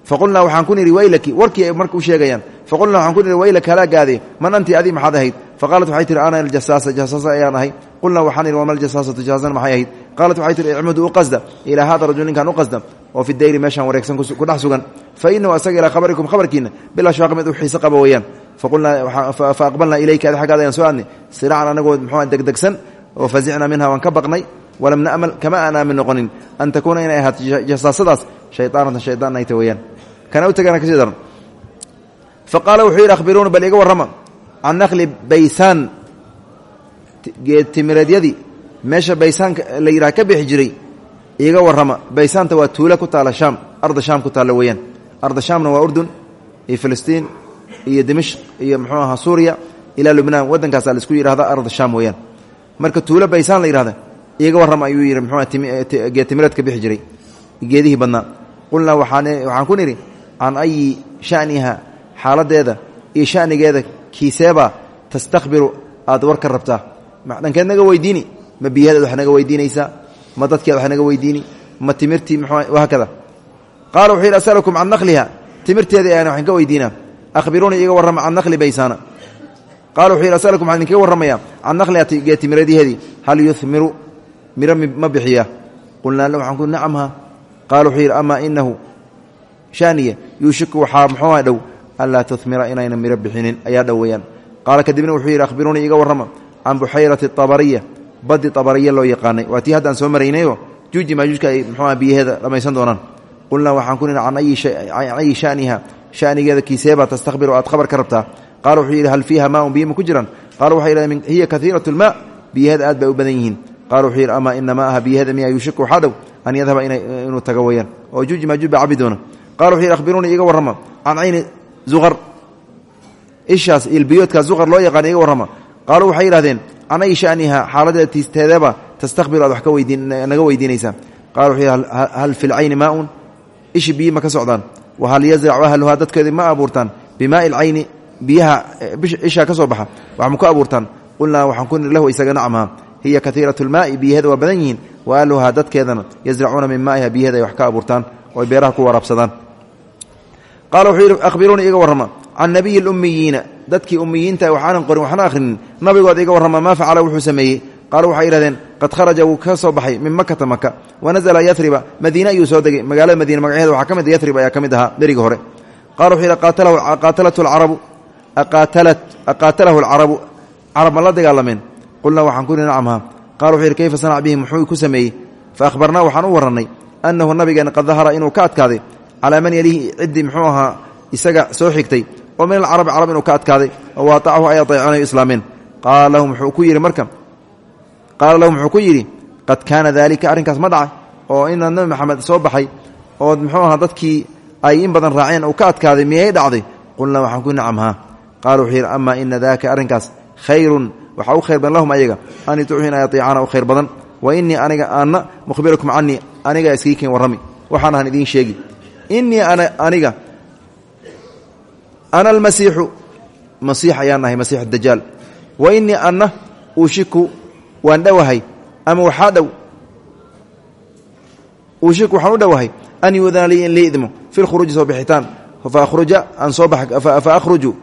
Faqulnaa waxaan ku nidhi waylaki warkii marka u sheegayaan. Faqulnaa waxaan ku nidhi waylak halaagaade man anti adi maxaad ahayd? Faqaalat waxay tihi ana aljasaasa jasaasa ayaan ahay. Qulnaa waxaan idhi wama aljasaasatu jasaasana maxay ahayd? Qaalat waxay tihi icmudu u qasda ilaa hada rajul ninkan u qasda oo fi dayri meeshaan wareegsan ku dhex sugan. Fa inahu asaga ilaa khabarikum khabarkiina bilashwaaqi mid u xiise qaba weeyaan. Fa oo fasicnaa minha waan ka baqnay walam na'mal kama aan aamin noqonin an takuuna inay ahaato jasaasadaas shaydaanatan shaydaan ayta weeyaan. Kana u tagana ka sii daran. Fa qaala wuxuu yidhi akhbiruuna bal iga warrama can nakhli baysaan. Geedtimireedyadii meesha baysaanka la yidhaha ka bixi jiray iiga warrama. Baysaanta waa tuula ku taalla shaam arda shaam ku taalla weeyaan. Arda shaamna waa urdun iyo filistiin iyo dimishq iyo muxuu ahaa suuriya ilaa lubnaan. Waddankaasaa la isku yidhahda arda shaam weeyaan marka tuulo baysaan la yidhahda iiga warrama ayuu yidhi muxuu geedtimireed ka bixi jiray. Geedihii badnaa. Qulnaa waxaan ku nidhi can ayi shaniha xaaladeeda iyo shanigeeda kiiseebaa tastakbiru aad war ka rabtaa dhankeed naga weydiini. Ma biyaheed wax naga weydiinaysaa? Ma dadkeed wax naga weydiini? Ma timirtii mhaakada qaala wuxuu yidhi asalukum can nakhliha timirteeda ayaan waxaan ka weydiinaa. Akhbiruunii iga warrama can nakhli baysaana qala wuxuu yidhi asalukum waxaan idinkaga warramaya can nakhliha geetimireedyaheedii hal yuhmiru miro ma bixiya qulnaa waxaan ku nacamha qaala wuxuu yidhi amaa inahu shaniya yuushiku waxaa muxuuha dhow anlaa tuhmira inayna miro bixinin ayaa dhow weyaan qaala kadibna wuxuu yidhi akhbiruunii iga warrama can buxayrati abariya badi abariya loo yaqaanay waa tii haddaan soo maraynayo juuji maajuujka ay muxuuha biyaheeda dhammaysan doonaan qulnaa waxaan ku nihi can ayi shaniha shanigeeda kiiseebaa tastakbiru aad khabar ka rabtaa qaala wuxuu yidhi hal fiiha maaun biyo ma ku jiraan? Qaala waxay yidhahdeen hiya kaiirat lmaa biyaheeda aad bay u badan yihiin. Qaala wuxuu yidhi amaa ina maaha biyaheeda miya yuushiku waxaa dhow? An yadhaba inuu tago weyaan. Oo juuji maajuuj baa cabi doona. Qala wuxuu yidhi akhbiruunii iga warrama can cayni zuqar ishaas ilbiyoodkaas zuqar loo yaqaan iga warrama. Qaaluu waxay yidhahdeen can ay shaniha xaaladeeda tiisteedaba tastakbiru aad wax naga weydiinaysaa. Qala wuxuu yidhi ma ka socdaan. Wahal biyaha ishaa ka soo baxa. Wax ma ku abuurtaan. Qulnaa waxaan ku lahu isaga nacmha hiya kaiirat lmaai biyaheeda waa badan yihiin. Wa ahluhaa dadkeedana yazracuuna min maaiha biyaheeda ay wax ka abuurtaan oo beeraha ku waraabsadaan. Qaala wuxuu yidhi akhbiruunii iga warrama can nabiyi lummiyiina dadkii ummiyiinta waxaanan qorin waxna akhrinin nabigood iga warrama maa facala wuxuu sameeyey. Qaalu waxay yidhahdeen qad kharaja wuu ka baxay min makata maka wanazla yariba madiine ayuu soo degay. Magaalada madiine magaceeda waxaa ka mid yarib ayaa hore. Qala wuxuu yidhi qaatalahu alcarabu aqaatalahu alcarabu. Carab ma la dagaalameen qulnaa waxaan ku ihi nacamha qala wuxuu yidhi kayfa sanac bihi muxuu ku sameeyey. Fa akhbarnaa waxaan u warrannay annahu nabigeena qad dahara inuu ka adkaaday calaa man yalihi ciddii muxuu ahaa isaga soo xigtay. Oo min alcarabi carab inuu ka adkaaday oo waatacahu ay aeecanayo islaameen qaala lahu muxuu ku yidhi marka qaala lahu muxuu ku yidhi qad kaana daalika arrinkaas ma dhacay oo ina nabi maxamed soo baxay oo muxuu ahaa dadkii ay in badan raaceen uu ka adkaaday miyay dhacday? Qulnaa waxaan ku nacamhaa qaala wuxuu yidhi amaa ina daaka arrinkaas khayrun waxaa u khayr badan lahum ayaga an yutuuxu in ay atiicaana u khayr badan wa innii aniga aanna mukhbirukum canii aniga iskii keen warrami waxaan ahan idiin sheegi innii aniga ana almasiixu masiix ayaan ahay masiix dajaal wa innii anna uushiku waan dhowahay ama waxaa dhow uushiku waxaan u dhowahay an yuudana lii in lii idmo fi lkhuruuji soo bixitaan fa akhruju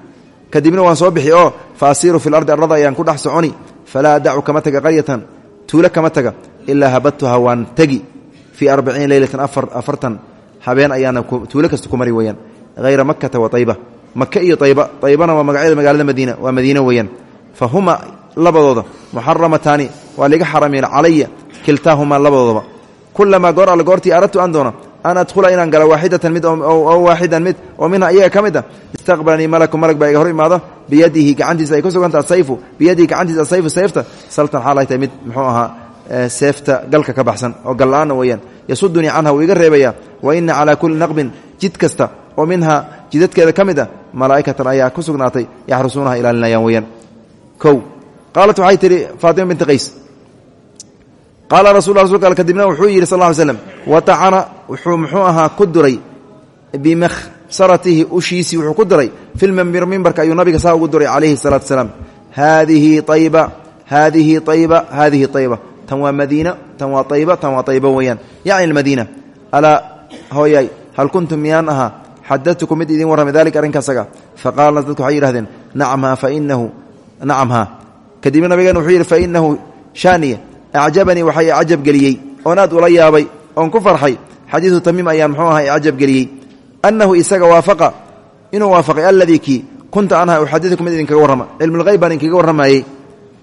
kadibna waan soo bixi oo fa asiiru fi lardi arlada ayaan ku dhex soconi. Falaa adacu kama taga qaryatan tuulo kama taga ilaa habadtuha waan tegi fii arbaciina leylatan afartan habeen ayaana tuulo kasta ku mari weyaan hayra makkata wa ayba maka iyo ayba aybana waa magacyada magaalada madiina waa madiine weyaan fa huma labadooda muxaramataani waa liga xarameen calaya kiltaahumaa labadoodaba kulamaa goor alle goortii aradtu aan an adkhula inaan gala waaxidatan mid waaxidan mid oo minha iyaga ka mid a istaqbalanii malaku malag baa iga hor imaado biyadihi gacantiisa ay ku suganta asayfu biyadihi gacantiisa asayfu seefta saltan xaal ay tahay mid muxuu ahaa seefta galka ka baxsan oo galla-aana weeyaan yasudunii canha wuu iga reebaya wa ina calaa kulli naqbin jid kasta oo minha jidadkeeda ka mid a malaa'ikatan ayaa ku sugnaatay yaxrusuunaha ilaalinayaan weeyaan kow qaalat waxay tihi faatima binti qays qaala rasul rasulka kadibna wuxuu yidhi sal ly slam watacana wuxuu muxuu ahaa ku duray bimakhsaratihi ushiisii wuxuu ku duray filmimir mimbarka ayuu nabiga saa ugu duray calayhi salaatu wasalaam. Haadihi ayba haadihi ayba haadihi ayba tan waa madiina tan waa ayba tan waa ayba weeyaan. Yacni madiina alaa hooyay hal kuntum miyaan ahaa? Xadatukum mid idiin warramay dalika arrinkaasaga fainahu shaniya acjabanii waxay cajab geliyey oon aad ula yaabay oon ku farxay xadiidu tamiim ayaan muxuu ahaa cajab geliyey annahu isaga waafaqa inuu waafaqay alladii kii kunta anha uxadiukum mid idinkaga warrama cilmulhayb baan idinkaga warramayey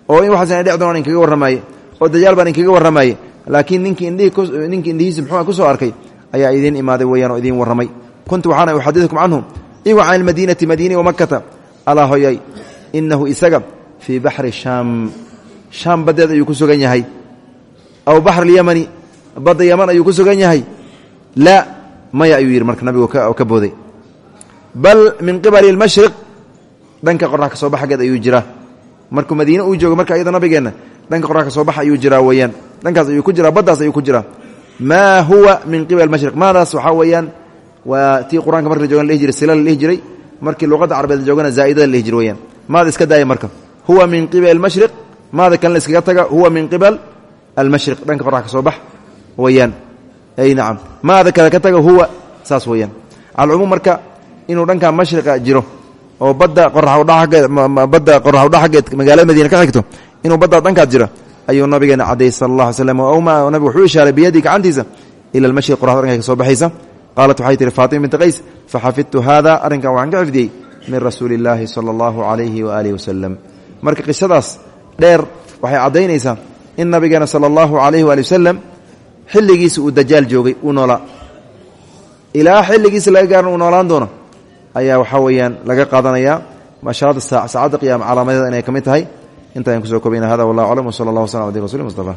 oo in waxaas dhec doonaan idinkaga warramaye oo dajaal baan idinkaga warramaye laakiin ninkii indhihiininkii indhihiisi muxuu ku soo arkay ayaa idiin imaaday weeyaan oo idiin warramay kuntu waxaana uxadiukum canhu iwa can ilmadiinati madiini wamakata alaa hoyay inahu isaga fii baxri shaam shaam baddeed ayuu ku sugan yahay. Aw baxr alyamani badda yaman ayuu ku sugan yahay. Laa maya ayuu yidhi marka nabigu ka booday. Bal min qibali almashriq dhanka qorax ka soo bax xaggeed ayuu jiraa markuu madiine uu joogo marka iyada nabigeenna dhanka qorax ka soo bax ayuu jiraa weeyaan. Dhankaas ayuu ku jiraa baddaas ayuu ku jiraa. Maa huwa min qibali mashriq maadaas waxaa weeyaan waa tii qur'aanka marka joogan lihi jiray sila la dhihi jiray markii luqadda weyaan almashriq maada kalena iskaga taga huwa min qibal almashriq. Dhanka qorax ka soo bax weyaan ay nacam. Maada kale ka taga huwa saas weyaan alcumuum marka inuu dhanka mashriqa jiro oo badda qoraxbadda qoraxudha xaggeed magaalada madiina ka xigto inuu baddaa dhankaad jiro ayuu nabigeena cadayy sala allah alay slam ma nabigu wuxuu ishaaray biyadii gacantiisa ila almashriq. Qoraxda dhankay ka soo baxaysa qaalat waxay tihi faatima binti qays faxafidtu hada arrinkan waxaan ka min rasuuli illaahi sala allahu calayhi waaalihi marka qisadaas dheer waxay caddaynaysaa in nabigeena sala allahu calayhi waali wasalam xilligiisa uu dajaal joogay uu noolaa ilaa xilligiisa laga gaaran uu noolaan doono ayaa waxaa weeyaan laga qaadanayaa mashaarada saacadda qiyama calaamadeeda inay ka mid tahay. Inta ayaan ku soo kobayna hada wallah aclam wsala allah waslam abdi rasul mustafa